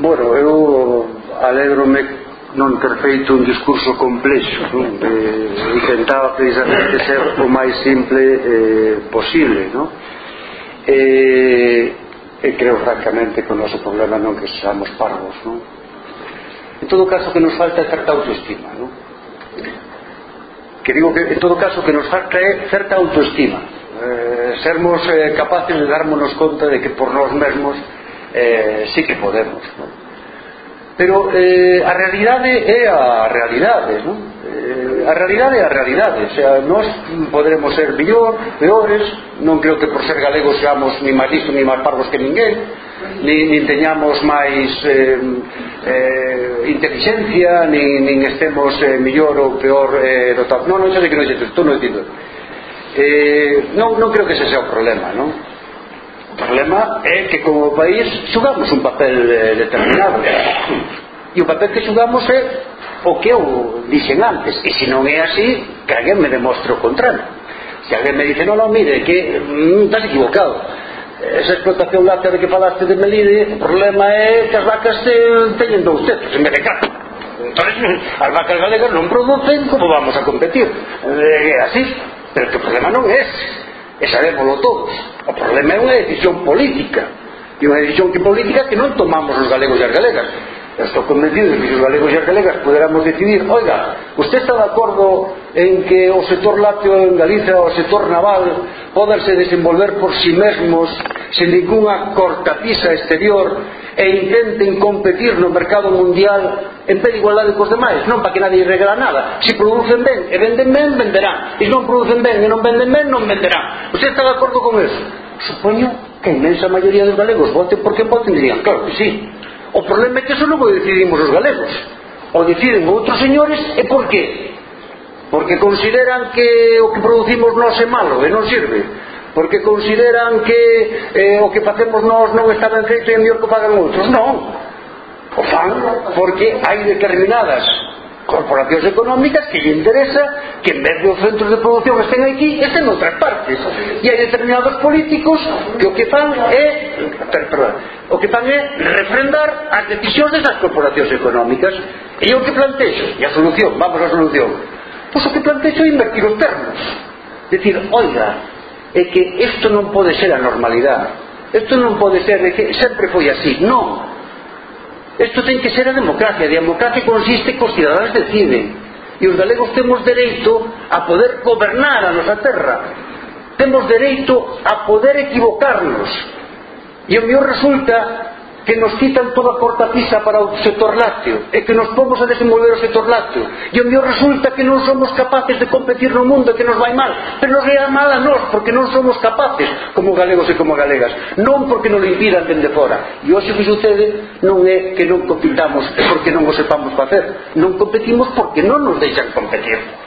Bueno, eu alégrome non ter feito un discurso complexo non? Eh, intentaba precisamente ser o máis simple eh, posible non? Eh, e creo francamente que o noso problema non que seamos parvos non? en todo caso que nos falta é certa autoestima non? que digo que en todo caso que nos falta é certa autoestima eh, sermos eh, capaces de darmonos conta de que por nós mesmos eh, sí que podemos non? Pero eh, a realidade é a realidade, non? Eh, a realidade é a realidade, o sea, nós poderemos ser mellor, peores, non creo que por ser galegos seamos ni máis listos ni máis parvos que ninguén, ni, ni teñamos máis eh, eh, inteligencia, ni, nin estemos eh, mellor ou peor eh, dotados. Non, non sei que non sei, estou non dicindo. Eh, non, non creo que ese sea o problema, non? problema é que como país xugamos un papel eh, determinado. E o papel que xugamos é o que eu dixen antes e se non é así, que alguén me demostre o contrario. Se alguén me dice, non, non, mire que mm, estás equivocado. Esa explotación láctea de que falaste de Melide o problema é que as vacas te, teñen dous tetos en vez de catro. Entón, [laughs] as vacas galegas non producen como vamos a competir. Eh, é eh, así, pero que o problema non é ese e sabémoslo todos o problema é unha decisión política e unha decisión que política que non tomamos os galegos e as galegas. Eu estou convencido de que os galegos e as galegas poderamos decidir oiga, usted está de acordo en que o sector lácteo en Galicia o sector naval poderse desenvolver por si sí mesmos sen ninguna cortapisa exterior e intenten competir no mercado mundial en pé de igualdade cos demais non para que nadie regala nada. Se producen ben e venden ben, venderán. E se non producen ben e non venden ben, non venderán. Você está de acordo con eso? supoño que a inmensa maioría dos galegos voten porque voten dirían, claro que sí. O problema é que eso non o decidimos os galegos. O deciden outros señores e por qué? porque consideran que o que producimos non é malo e non sirve porque consideran que eh, o que facemos nós non está ben feito e mellor que pagan outros. Non. O fan porque hai determinadas corporacións económicas que lle interesa que en vez dos centros de producción estén aquí estén outras partes. E hai determinados políticos que o que fan é perdón, o que fan é refrendar as decisións desas corporacións económicas. E o que plantexo e a solución, vamos á solución pois o que plantexo é invertir os termos. Decir, oiga, é que isto non pode ser a normalidade isto non pode ser de que sempre foi así. Non isto ten que ser a democracia. A democracia consiste que os cidadãos deciden e os galegos temos dereito a poder gobernar a nosa terra temos dereito a poder equivocarnos. E o mellor resulta que nos quitan toda a cortapisa para o sector lácteo e que nos pomos a desenvolver o sector lácteo. E onde resulta que non somos capaces de competir no mundo que nos vai mal pero nos vai mal a nós porque non somos capaces como galegos e como galegas non porque non lo impidan dende fora. E hoxe que sucede non é que non compitamos porque non o sepamos facer. Non competimos porque non nos deixan competir.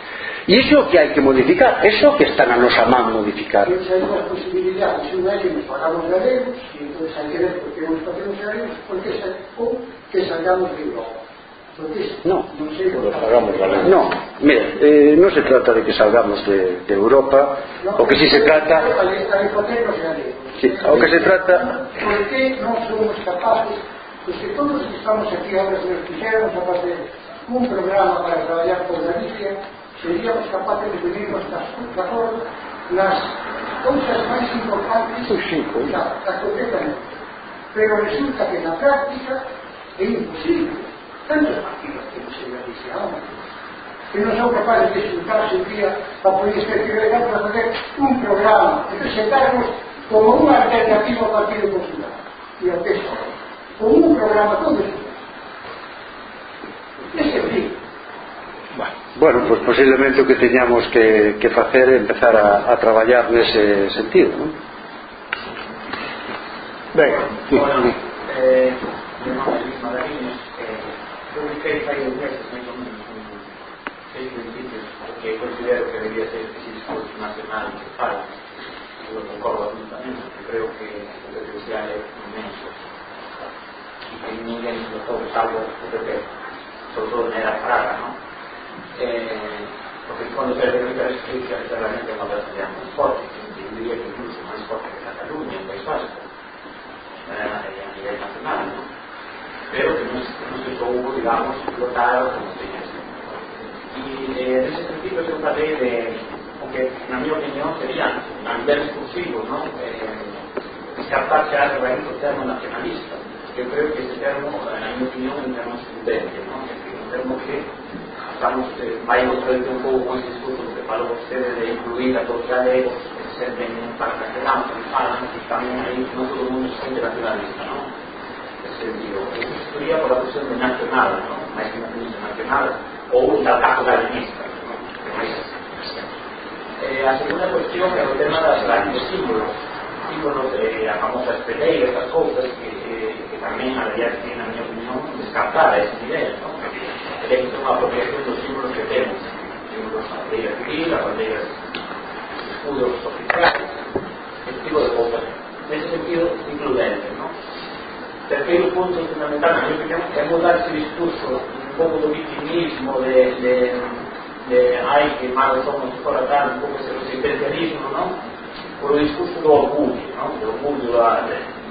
Iso é o que hai que modificar, iso que están a nosa man modificar. Temos hai unha posibilidades, se un año nos pagamos galegos, e entón hai que ver por que nos pagamos galegos, porque sa, ou que salgamos de Europa. No, non sei, nos pagamos galegos. No, mira, eh, non se trata de que salgamos de, de Europa, no, o que si se trata... Sí, o que se trata... Por que non somos capaces, Pues que todos estamos aquí ahora se nos fixéramos a facer un programa para traballar por Galicia, seríamos capaces de tener nuestras favor las cosas máis importantes ¿eh? las, las completamente. Pero resulta que na práctica é imposible. Tantos partidos que nos engrandece ahora, que non son capaces de sentarse un día para poder escribir para hacer un programa, e presentarnos como una alternativa al Partido Popular. Y al PSOE, como un programa todo el ese fin. Bueno, pues posiblemente o que teñamos que, que facer é empezar a, a traballar nese sentido, non? Ben, sí, bueno, eh, eh, publiquei fai un meses máis ou menos seis principios que considero que debería ser máis nacional que fala eu concordo absolutamente creo que o potencial é inmenso e que ninguén lo todo salvo o PP sobre todo era Praga ¿no? Eh, porque cuando se ve que es realmente una velocidad muy fuerte yo diría que incluso más fuerte que Cataluña en País Vasco eh, a nivel nacional ¿no? pero que no, no se soubo digamos explotar como tenía y eh, en ese sentido se trata de, aunque en mi opinión sería a nivel discursivo, ¿no? Eh, escaparse al organismo termo nacionalista. Yo creo que ese termo, en mi opinión, es un termo estamos eh, vai construído un pouco con ese discurso que falou vostede de incluir a todos os galegos que se ven para castellano, que falan, que tamén aí non todo o mundo se sente nacionalista, non? Ese sentido, é historia por a cuestión de nacional, non? Máis que nacionalista nacional, ou da taco galinista, non? Eh, a segunda cuestión é o tema das grandes símbolos símbolos, eh, a famosa espeleira, as cousas que, eh, que tamén habría que, na miña opinión, descartar a ese nivel, non? tem que ter uma apropriação do símbolo que temos, o símbolo das bandeiras grilas, bandeiras escudos oficiales, ese tipo de cosas. En ese sentido, incluyente, ¿no? Tercer punto fondamentale que yo creo que es discorso un po' di victimismo, de, de, de ai que malos somos un po' ese resistencialismo, ¿no? Por discorso discurso do orgullo, ¿no? Do orgullo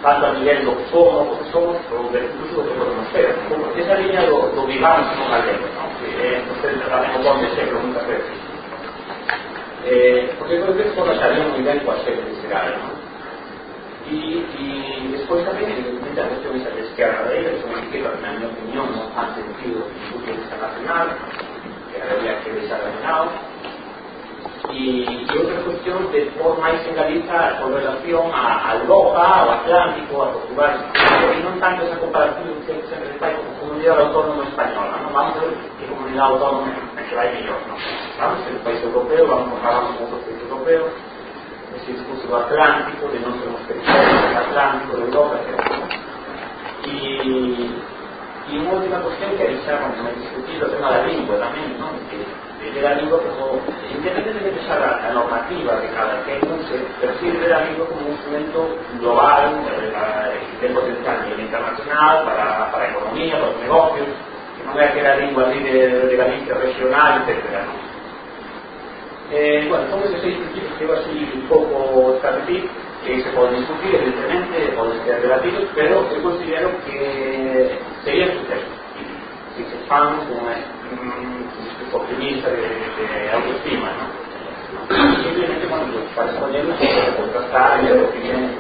tanto a nivel do como, porque son o recursos que conocemos. Como esa línea lo, lo vivamos con la lengua, ¿no? que eh, entonces trataremos donde se pregunta veces. Eh, porque creo que esto no sabía muy bien cuál es el escenario. ¿no? Y, y después también en la intervención esa de izquierda de ellos, una izquierda que en mi opinión no han sentido su internacional, que habría que desarrollar y, y otra cuestión de forma y sindicalista con relación a, a Loja, o Atlántico, a Portugal. Y no tanto esa comparación que siempre está con comunidad autónoma española, ¿no? Vamos a ver qué comunidad autónoma me va mejor, ¿no? Vamos en el país europeo, vamos comparando con otros países europeos, ese discurso atlántico, de no ser territorios atlántico, de Europa, etc. Y, y una última cuestión que avisaron, me discutí el tema de la lengua también, ¿no? Que, es el amigo como, independientemente de que la, normativa de cada quien se percibe sirve el amigo como un instrumento global de, la, de potencial nivel internacional, para, para economía, para los negocios, que no vea que la lengua líder de la lista regional, etc. Eh, bueno, entonces seis principios que yo así un poco establecí, que se pueden discutir, evidentemente, pueden ser debatidos, pero yo considero que serían sucesos y que se expanden como una un optimista de, de autoestima, ¿no? Simplemente cuando respondemos otras áreas, opiniones.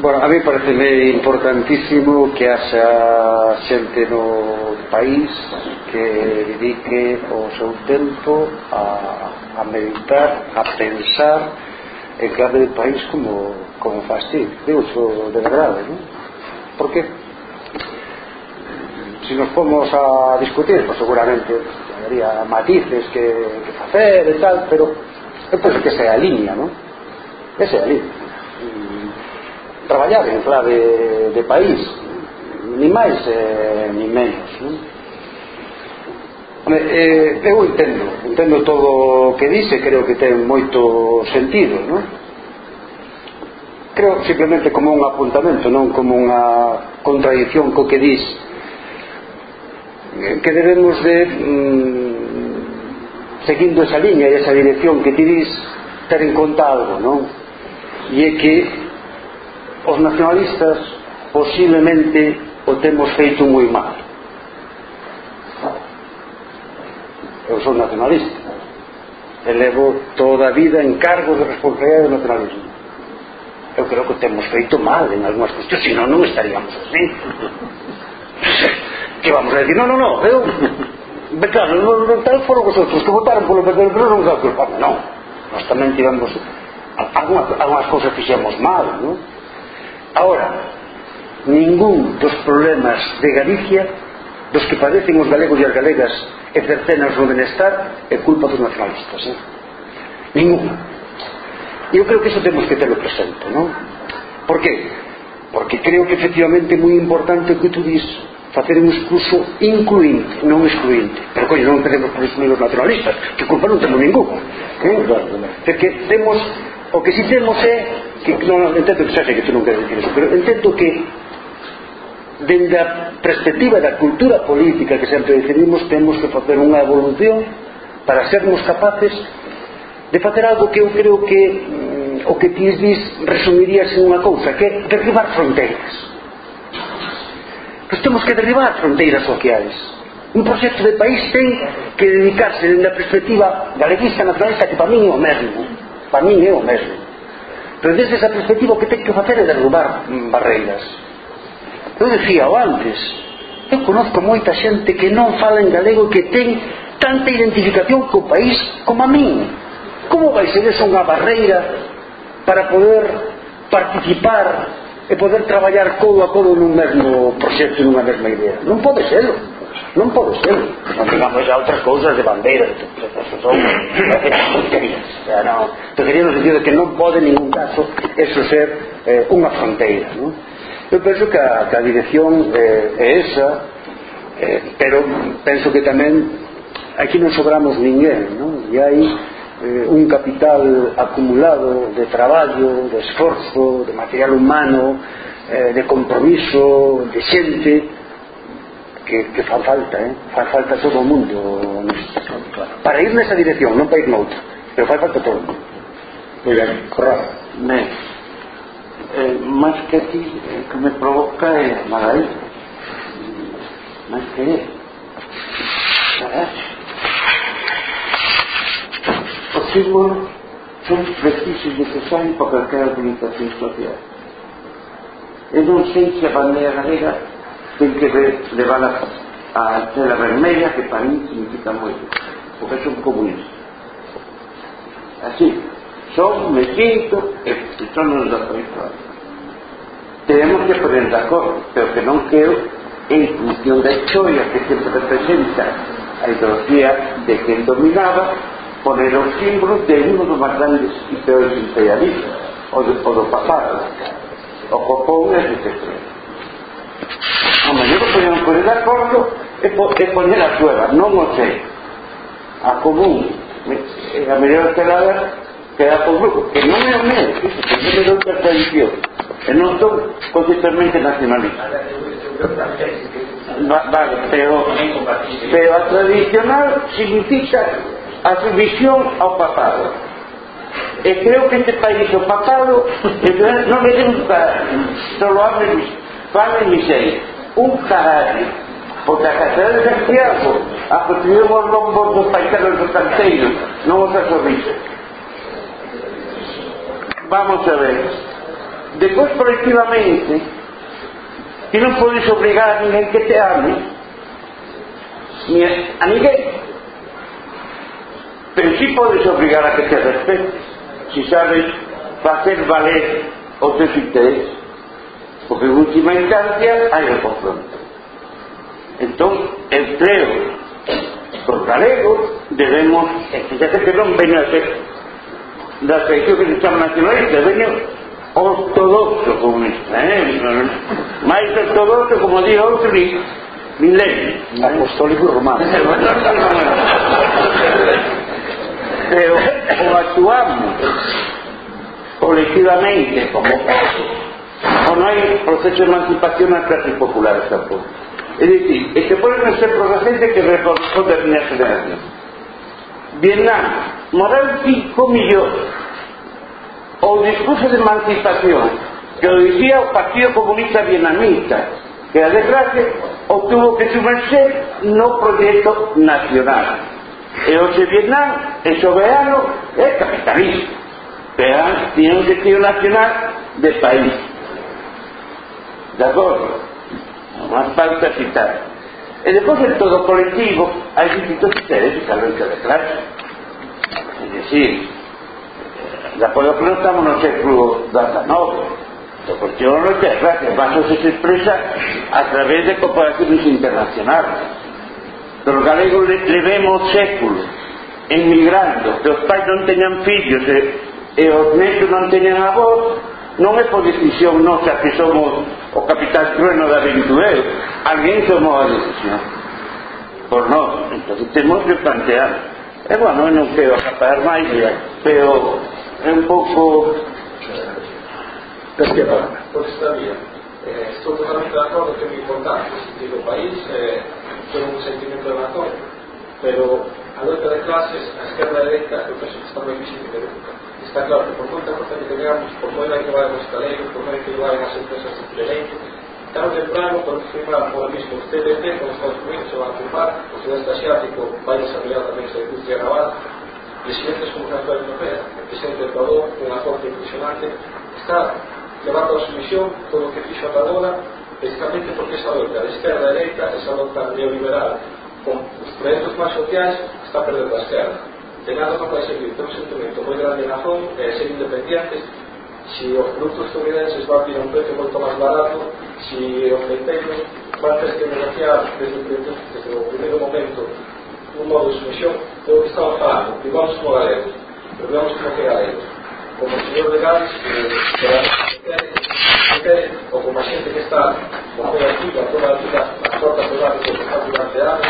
Bueno, a mí parece importantísimo que haxa xente no país que dedique o seu tempo a, a meditar, a pensar en clave de país como, como fastid. Digo, de verdade, non? Por que? se nos pomos a discutir, pues seguramente habría matices que, que facer e tal, pero eu penso que esa é a línea, non? Esa é a línea. Traballar en clave de país, ni máis eh, ni menos, non? Eh, eu entendo, entendo todo o que dice, creo que ten moito sentido, non? creo simplemente como un apuntamento, non como unha contradicción co que dis que debemos de mm, seguindo esa liña e esa dirección que ti dis ter en conta algo non? e é que os nacionalistas posiblemente o temos feito moi mal. Eu sou nacionalista. Elevo toda a vida en cargo de responsabilidade do nacionalismo. Eu creo que temos feito mal en algunhas cuestións, senón non estaríamos así que vamos a decir? No, no, no, eu... Claro, non tal foron os outros que votaron polo PP, pero non nos culpamos. Non, nós tamén tivemos... algunhas, algunhas cousas fixemos mal, non? Ahora, ningún dos problemas de Galicia dos que padecen os galegos e as galegas e cercenas no benestar é culpa dos nacionalistas eh? ninguna eu creo que iso temos que terlo presente non? por que? porque creo que efectivamente é moi importante o que tú dis faceremos curso incluinte, non excluinte. Pero, coño, non empecemos por excluir os naturalistas, que culpa non temos ningún. Eh? Porque temos, o que si temos é, que non entendo que xa sei que tú non queres dicir eso, pero entendo que dende a perspectiva da cultura política que sempre decidimos temos que facer unha evolución para sermos capaces de facer algo que eu creo que mm, o que ti dis resumirías en unha cousa que é derribar fronteiras Nós temos que derribar fronteiras sociais. Un proxecto de país ten que dedicarse na perspectiva galeguista naturalista que para mí é o mesmo. Para mí é o mesmo. Pero desde esa perspectiva o que ten que facer é derrubar mm, barreiras. Eu dicía antes, eu conozco moita xente que non fala en galego que ten tanta identificación co país como a min. Como vai ser eso unha barreira para poder participar e poder traballar codo a codo nun mesmo proxecto, nunha mesma idea. Non pode serlo. Non pode serlo. Non digamos a outras cousas de bandeira, de son tonterías. Non, tonterías no sentido de que non pode en ningún caso eso ser eh, unha fronteira. Non? Eu penso que a, que a dirección eh, é esa, eh, pero penso que tamén aquí non sobramos ninguén, non? E hai eh, un capital acumulado de traballo, de esforzo, de material humano, eh, de compromiso, de xente, que, que fan falta, eh? fan falta todo o mundo para ir nesa dirección, non para ir noutra pero fan falta todo o mundo moi ben, corral ben. Eh, máis que ti eh, que me provoca é eh, Magalí máis que eh, é Magalí sigur son vestigii necesari para que a comunicação social. Eu non sei se a bandeira galega ten que ver levala a tela vermella que para mí significa moito porque son comunista así son, me sinto e son nos da territorio tenemos que poner de acordo pero que non quero en función da historia que sempre representa a ideología de quen dominaba poner los símbolos de uno dos máis grandes y peores imperialistas, o do, o do pasado, o copounas, etc. A maior opinión por el acordo é, po, é poner a prueba, non o sei, a común, é eh, a mellor estelada que dá por grupo, que non é o meu, que non é outra tradición, e non son conceptualmente nacionalista. Va, vale, pero, pero a tradicional significa a visión ao pasado e creo que este país o pasado non me den solo hablen falen miseria un carallo porque a Catedral de Santiago aconteceu um os lombos dos paisanos dos canteiros non os asorrisos vamos a ver. Depois colectivamente que non podes obrigar a ninguén que te ame. A ninguén pero si sí podes obrigar a que te respete si sabes facer valer o teu interés porque en última instancia hai o confronto entón eu creo que os galegos debemos fíjate que non veño a ser da tradición chama nacionalista veño ortodoxo comunista eh? máis ortodoxo como di outro ni, ni lei apostólico romano. [laughs] creo o actuamos colectivamente como o non hai proceso de emancipación nas clases populares tampouco é dicir, e se ponen exemplos recentes que reconozco de miña generación Vietnam moral 5 millóns o discurso de emancipación que o dicía o Partido Comunista Vietnamita que a desgracia obtuvo que sumerse no proyecto nacional. E hoxe Vietnam é soberano é capitalista. Pero tiene un sentido nacional de país. De acordo? Non falta citar. E depois en todo colectivo hai distintos intereses a loita de clase. É dicir, de acordo que non estamos no século XIX, A cuestión non é clase, vaso se expresa a través de corporaciones internacionales. Pero galegos levemos séculos emigrando, que os pais non teñan fillos e, e os netos non teñan avós, non é por decisión nosa que somos o capital trueno da Venezuela, alguén tomou a decisión por nós, entón temos que plantear e bueno, non quero acabar máis eh, pero é un pouco eh, Gracias. Pois está bien. Eh, estou totalmente de acordo que é importante o sentido do país eh, ten un sentimento de pero a loita de clases, a esquerda e a derecha eu penso que está moi difícil de ver. Está claro que por moita cosa que tengamos, por moita que vayan os taleiros, por moita que vayan as empresas de teleite, tarde ou temprano, por firmar agora mismo o TDP con os Estados Unidos, se van a firmar, o sudeste asiático vai desarrollar tamén esa industria naval, e xente como a Unión Europea, Presidente xente Ecuador, unha forte impresionante, está levando a sumisión todo o que fixo ata agora, precisamente porque esa loita de esquerda e dereita, esa loita neoliberal, con os proyectos máis sociais, está perdendo a esquerda. De nada non vai servir ter un sentimento moi grande na zona e eh, ser independientes si os produtos estadounidenses van a un precio moito máis barato, si os leiteiros van ter que negociar desde, desde, desde o primeiro momento un modo de sumisión, é o que estaba falando, vivamos como galegos, vivamos como que galegos como composición legal que o como a xente que está o que aplica toda a vida as portas do barrio que está durante anos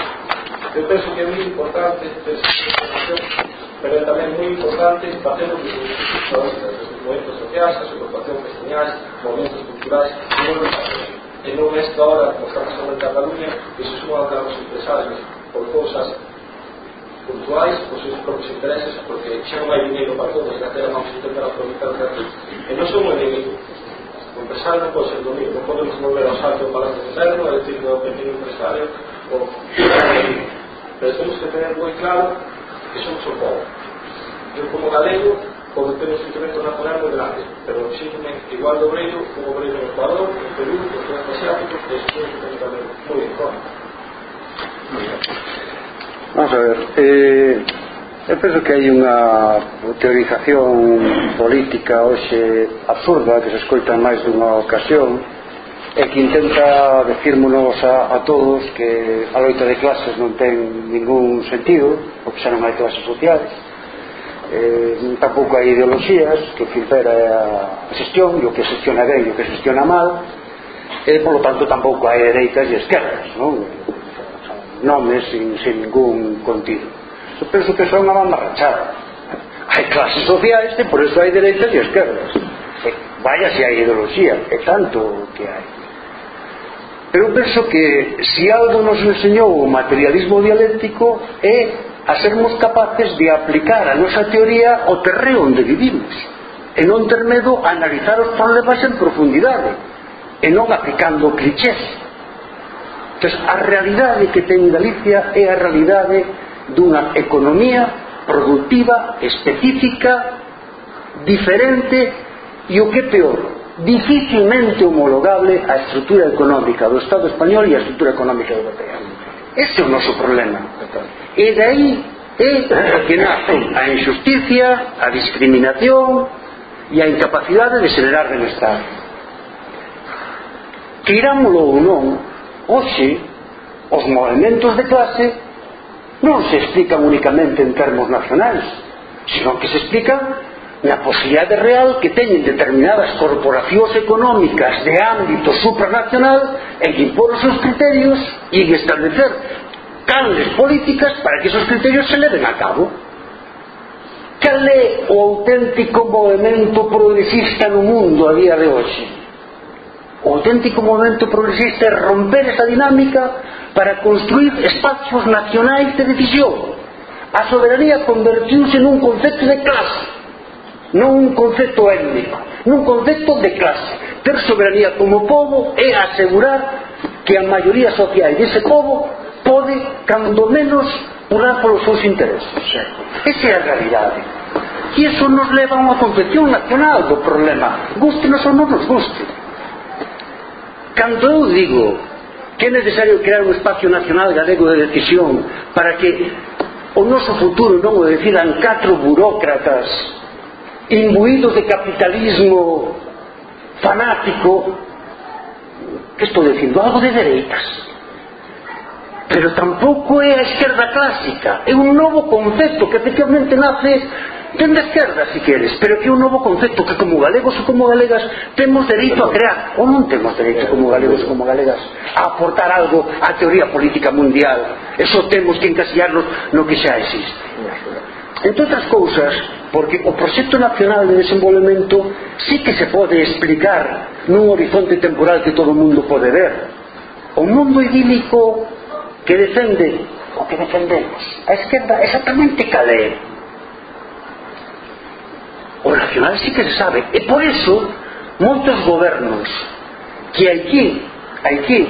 eu penso que é moi importante penso pero é tamén moi importante facer o que os movimentos sociais, as agrupacións veciñais, movimentos culturais, non nos facemos. E non esta hora, como está pasando en Cataluña, que se suman a os empresarios por cousas puntuais os seus propios intereses porque xa non hai dinero para todos e até vamos intentar aproveitar de aquí e non son un enemigo o empresario non pode ser do mío non podemos volver ao salto ao palácio interno e decir ao pequeno empresario o pero temos que tener moi claro que somos o povo eu como galego cometemos un sentimento nacional moi grande pero exígeme igual do obreiro como obreiro en Ecuador, en Perú, en Francia Asiático e isto é un instrumento moi en contra Vamos a ver, eh, eu penso que hai unha teorización política hoxe absurda que se escoita en máis dunha ocasión e que intenta decírmonos a, a todos que a loita de clases non ten ningún sentido porque xa non hai clases sociales eh, tampouco hai ideoloxías que filtera a xestión e o que xestiona ben e o que xestiona mal e polo tanto tampouco hai dereitas e esquerdas non? nomes sin, sin ningún contido. Eu penso que son a banda rachada. Hai clases sociais e por eso hai derechas e esquerdas. E vaya se hai ideoloxía é tanto que hai pero eu penso que se si algo nos enseñou o materialismo dialéctico é a sermos capaces de aplicar a nosa teoría ao terreo onde vivimos. E non ter medo a analizar os problemas en profundidade e non aplicando clichés. Entón, a realidade que ten Galicia é a realidade dunha economía productiva, específica, diferente e o que peor, dificilmente homologable á estrutura económica do Estado español e á estrutura económica europea. Ese é o noso problema. E de aí é que nace a injusticia, a discriminación e a incapacidade de generar benestar. Tirámolo ou non, hoxe os movimentos de clase non se explican únicamente en termos nacionais, sino que se explican na posibilidade real que teñen determinadas corporacións económicas de ámbito supranacional en impor os seus criterios e en establecer canles políticas para que esos criterios se leven a cabo. Cal é o auténtico movimento progresista no mundo a día de hoxe? O auténtico movimento progresista é romper esa dinámica para construir espacios nacionais de decisión. A soberanía convertiuse nun concepto de clase, non un concepto étnico, nun concepto de clase. Ter soberanía como povo é asegurar que a maioría social dese povo pode, cando menos, pular polos seus intereses. Esa é a realidade. E iso nos leva a unha concepción nacional do problema. Guste ou non nos guste. Cando eu digo que é necesario crear un espacio nacional galego de decisión para que o noso futuro non o decidan catro burócratas imbuídos de capitalismo fanático que estou dicindo? algo de dereitas pero tampouco é a esquerda clásica é un novo concepto que efectivamente nace dende a esquerda, se si queres, pero que é un novo concepto que como galegos ou como galegas temos dereito a crear, ou non temos dereito como galegos ou como galegas a aportar algo á teoría política mundial. Eso temos que encasillarnos no que xa existe. Entre outras cousas, porque o Proxecto Nacional de Desenvolvemento sí que se pode explicar nun horizonte temporal que todo o mundo pode ver. O mundo idílico que defende o que defendemos a esquerda exactamente calé. O nacional sí que se sabe. E por iso, moitos gobernos que aquí, aquí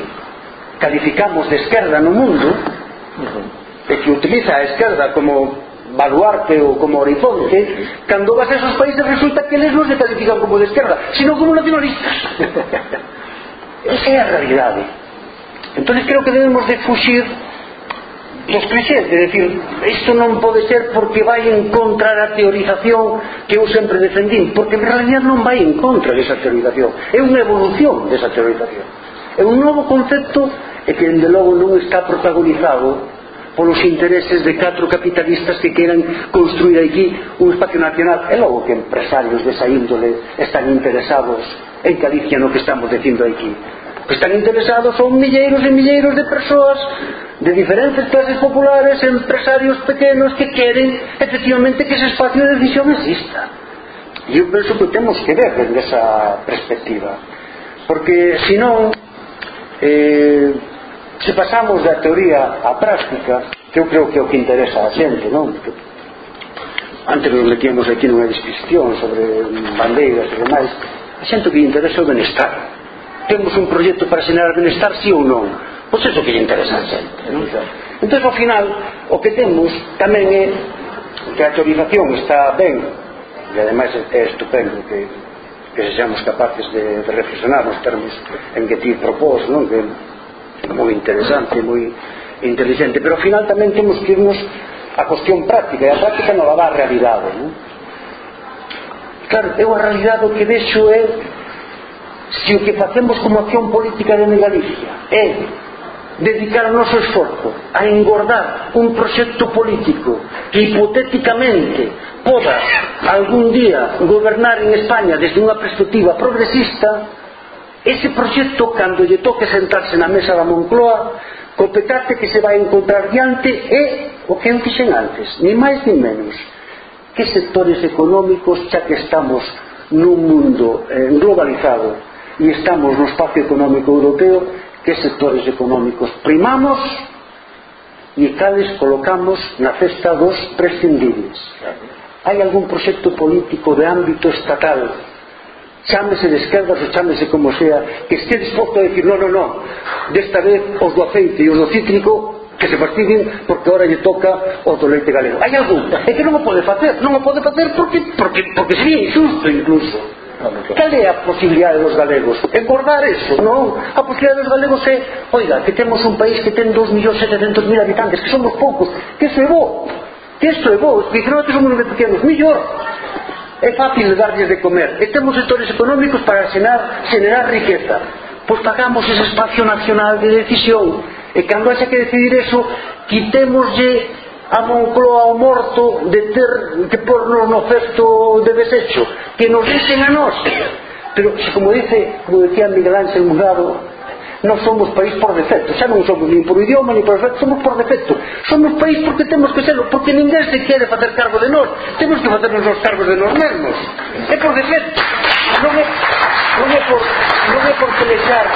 calificamos de esquerda no mundo, e que utiliza a esquerda como baluarte ou como horizonte, cando vas a esos países resulta que eles non se califican como de esquerda, sino como nacionalistas. [laughs] Esa é a realidade. Entón creo que debemos de fuxir dos clichés de decir, isto non pode ser porque vai en contra da teorización que eu sempre defendín porque en realidad non vai en contra desa teorización. É unha evolución desa teorización. É un novo concepto e que dende logo non está protagonizado polos intereses de catro capitalistas que queran construir aquí un espacio nacional. E logo que empresarios desa índole están interesados en Galicia no que estamos dicindo aquí. Que están interesados son milleiros e milleiros de persoas de diferentes clases populares, empresarios pequenos que queren efectivamente que ese espacio de decisión exista. E eu penso que temos que ver desde esa perspectiva. Porque, senón, eh, se pasamos da teoría á práctica, que eu creo que é o que interesa a xente, non? Que antes nos metíamos aquí nunha discusión sobre bandeiras e demais, a xente que interesa o benestar. Temos un proxecto para xenerar benestar, sí ou non? Pois iso que lle interesa a xente non? entón ao final o que temos tamén é que a teorización está ben e ademais é estupendo que, que sexamos capaces de, de reflexionar nos termos en que ti propós non? que é moi interesante moi inteligente pero ao final tamén temos que irnos a cuestión práctica e a práctica non la dá a realidade non? claro, eu a realidade o que deixo é se o que facemos como acción política de Galicia é dedicar o noso esforzo a engordar un proxecto político que hipotéticamente poda algún día gobernar en España desde unha perspectiva progresista, ese proxecto, cando lle toque sentarse na mesa da Moncloa, co petate que se vai encontrar diante é o que eu fixen antes, ni máis ni menos. Que sectores económicos, xa que estamos nun mundo eh, globalizado e estamos no espacio económico europeo, que sectores económicos primamos e cales colocamos na cesta dos prescindibles. Hai algún proxecto político de ámbito estatal, chámese de esquerdas ou chámese como sea, que este disposto a decir, no, no, no, desta vez os do aceite e os do cítrico que se fastidien porque ahora lle toca o do leite galego. Hai algún, é que non o pode facer, non o pode facer porque, porque, porque sería injusto incluso Cal é a posibilidade dos galegos? Engordar eso, non? A posibilidade dos galegos é, oiga, que temos un país que ten 2.700.000 habitantes, que somos poucos, que eso é bo, que isto é bo, que non que somos pequenos, millor. É fácil darlles de comer, e temos sectores económicos para xenar, xenerar riqueza. Pois pagamos ese espacio nacional de decisión, e cando haxa que decidir eso, quitémoslle a Moncloa ao morto de ter que pornos no cesto de desecho que nos dicen a nós. Pero se como dice como decía Miguel Ángel Murado non somos país por defecto xa non somos nin por idioma ni por defecto somos por defecto. Somos país porque temos que serlo porque ninguén se quere facer cargo de nós. Temos que facernos os cargos de nós mesmos. É por defecto. Non é, non é por non é por pelexar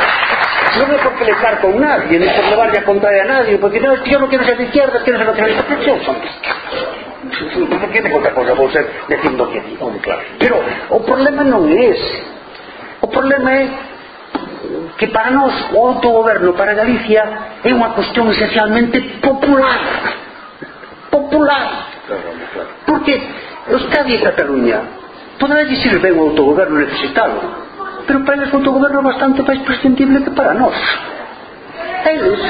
non é por pelear con nadie, ni por levarlle a contraria a nadie, porque no, que yo no quiero ser de izquierda, quiero ser nacionalista, que son de izquierda. Por qué te conta cosa, vou ser dicindo que digo, claro. Pero o problema non é ese. O problema é que para nós o autogoverno para Galicia é unha cuestión esencialmente popular. Popular. Porque Euskadi e Cataluña poderá dicir ben o autogoverno necesitado pero para eles o autogoverno é bastante máis prescindible que para nós eles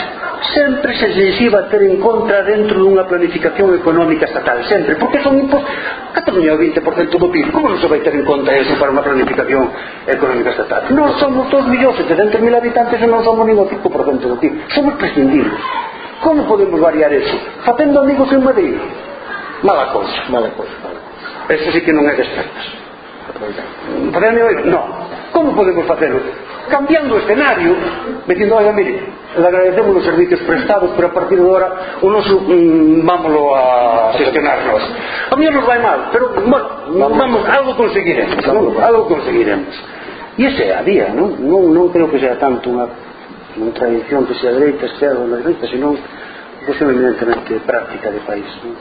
sempre se lles iba ter en contra dentro dunha planificación económica estatal sempre, porque son impostos Cataluña é o 20% do PIB como non se vai ter en conta eso para unha planificación económica estatal non somos 2 millóns 700.000 habitantes e non somos nin o 5% do PIB somos prescindibles como podemos variar eso? facendo amigos en Madrid mala cousa mala cousa, mala cosa. eso sí que non é despertas. Podéanme oír? No. Como podemos facelo? Cambiando o escenario, dicindo, oiga, mire, le agradecemos os servicios prestados, pero a partir de agora o noso mm, vámoslo a gestionarnos. A mí nos vai mal, pero, bueno, vamos, vamos algo conseguiremos, vamos. ¿no? algo conseguiremos. E ese é a día, non? Non, non creo que sea tanto unha, unha tradición que sea dereita, esquerda ou dereita, senón cuestión eminentemente práctica de país. Non?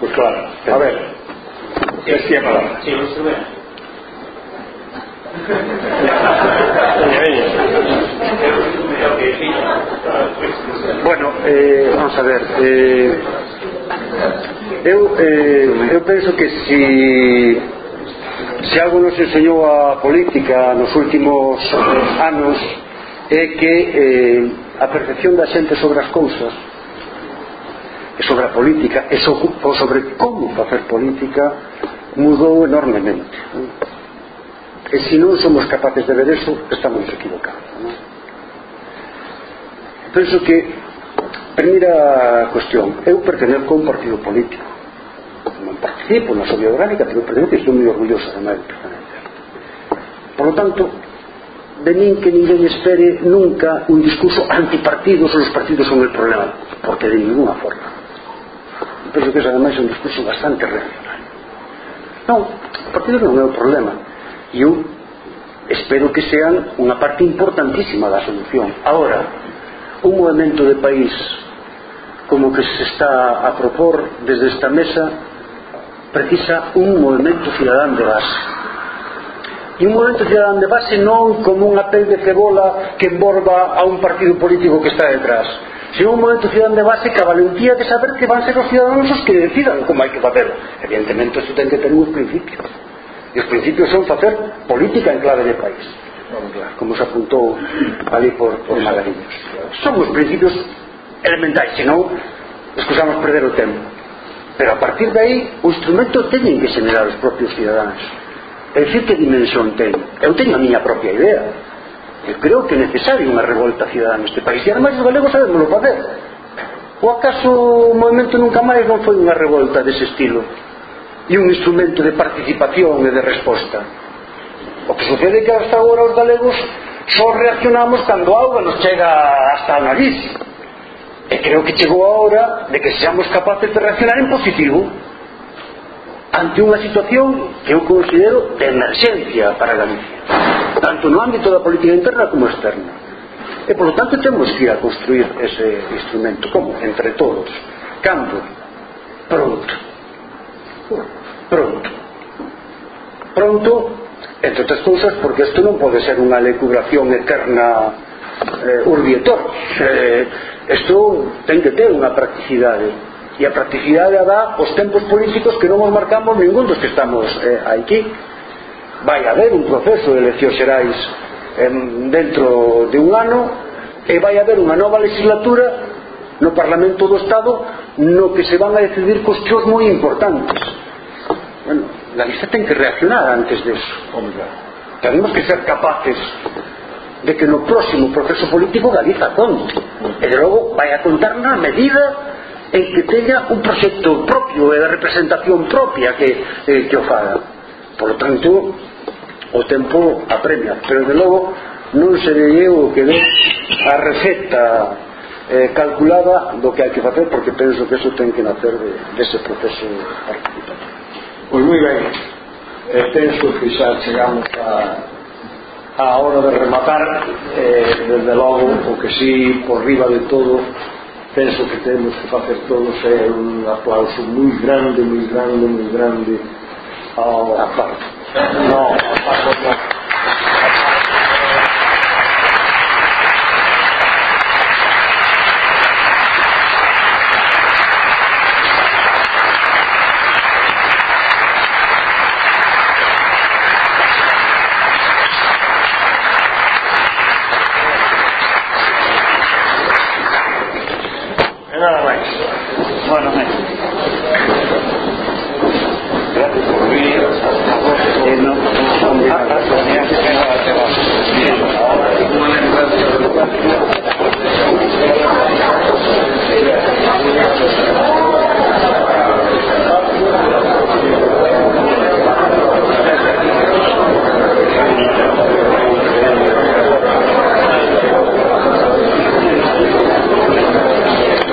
Pues claro, a ver, es que palabra. Sí, bueno, eh, vamos a ver eh, eu, eh, eu penso que si se algo nos enseñou a política nos últimos anos é que eh, a percepción da xente sobre as cousas e sobre a política e sobre como facer política mudou enormemente E se non somos capaces de ver eso, estamos equivocados. Non? Penso que, primeira cuestión, eu pertenezco a un partido político. Non participo na sobia orgánica, pero pertenezco e estou moi orgulloso de máis pertenecer. Por lo tanto, de min que ninguén espere nunca un discurso antipartidos ou os partidos son o problema, porque de ninguna forma. Penso que eso, ademais, é un discurso bastante reaccionario. Non, partidos non é o problema e eu espero que sean unha parte importantísima da solución. Agora, un movimento de país como que se está a propor desde esta mesa precisa un movimento cidadán de base. E un movimento cidadán de base non como unha pel de cebola que envolva a un partido político que está detrás se un movimento cidadán de base que a valentía de saber que van ser os ciudadanos os que decidan como hai que facer. Evidentemente isto ten que ter uns principios e os principios son facer política en clave de país. Como se apuntou ali por, por Magariños son os principios elementais senón escusamos perder o tempo. Pero a partir de aí o instrumento teñen que generar os propios cidadáns é dicir que dimensión ten? Eu teño a miña propia idea. Eu creo que é necesario unha revolta cidadana neste país. E ademais os galegos sabemos facer. Ou acaso o movimento nunca máis non foi unha revolta dese estilo? e un instrumento de participación e de resposta o que sucede que hasta agora os galegos só reaccionamos cando algo nos chega hasta a nariz e creo que chegou a hora de que seamos capaces de reaccionar en positivo ante unha situación que eu considero de emerxencia para Galicia tanto no ámbito da política interna como externa e polo tanto temos que ir a construir ese instrumento como? entre todos cando? pronto pronto. Pronto, entre outras cousas, porque isto non pode ser unha lecubración eterna eh, urbietor. Eh, isto ten que ter unha practicidade. E a practicidade a dá os tempos políticos que non os marcamos ningún dos que estamos eh, aquí. Vai haber un proceso de eleccións xerais eh, dentro de un ano e vai haber unha nova legislatura no Parlamento do Estado no que se van a decidir cuestións moi importantes Bueno, la lista que reaccionar antes de eso. Tenemos que ser capaces de que no próximo proceso político Galiza conte. E de logo vai a contar na medida en que teña un proxecto propio e de representación propia que, eh, que o faga. Por lo tanto, o tempo apremia. Pero de logo non se lle o que dé a receta eh, calculada do que hai que facer porque penso que eso ten que nacer de, dese proceso participativo. Pois moi ben, eh, penso que xa chegamos a, a hora de rematar, eh, desde logo, o que sí, por riba de todo, penso que temos que facer todos é eh, un aplauso moi grande, moi grande, moi grande ao... A parte. No, a parte, no. A parte.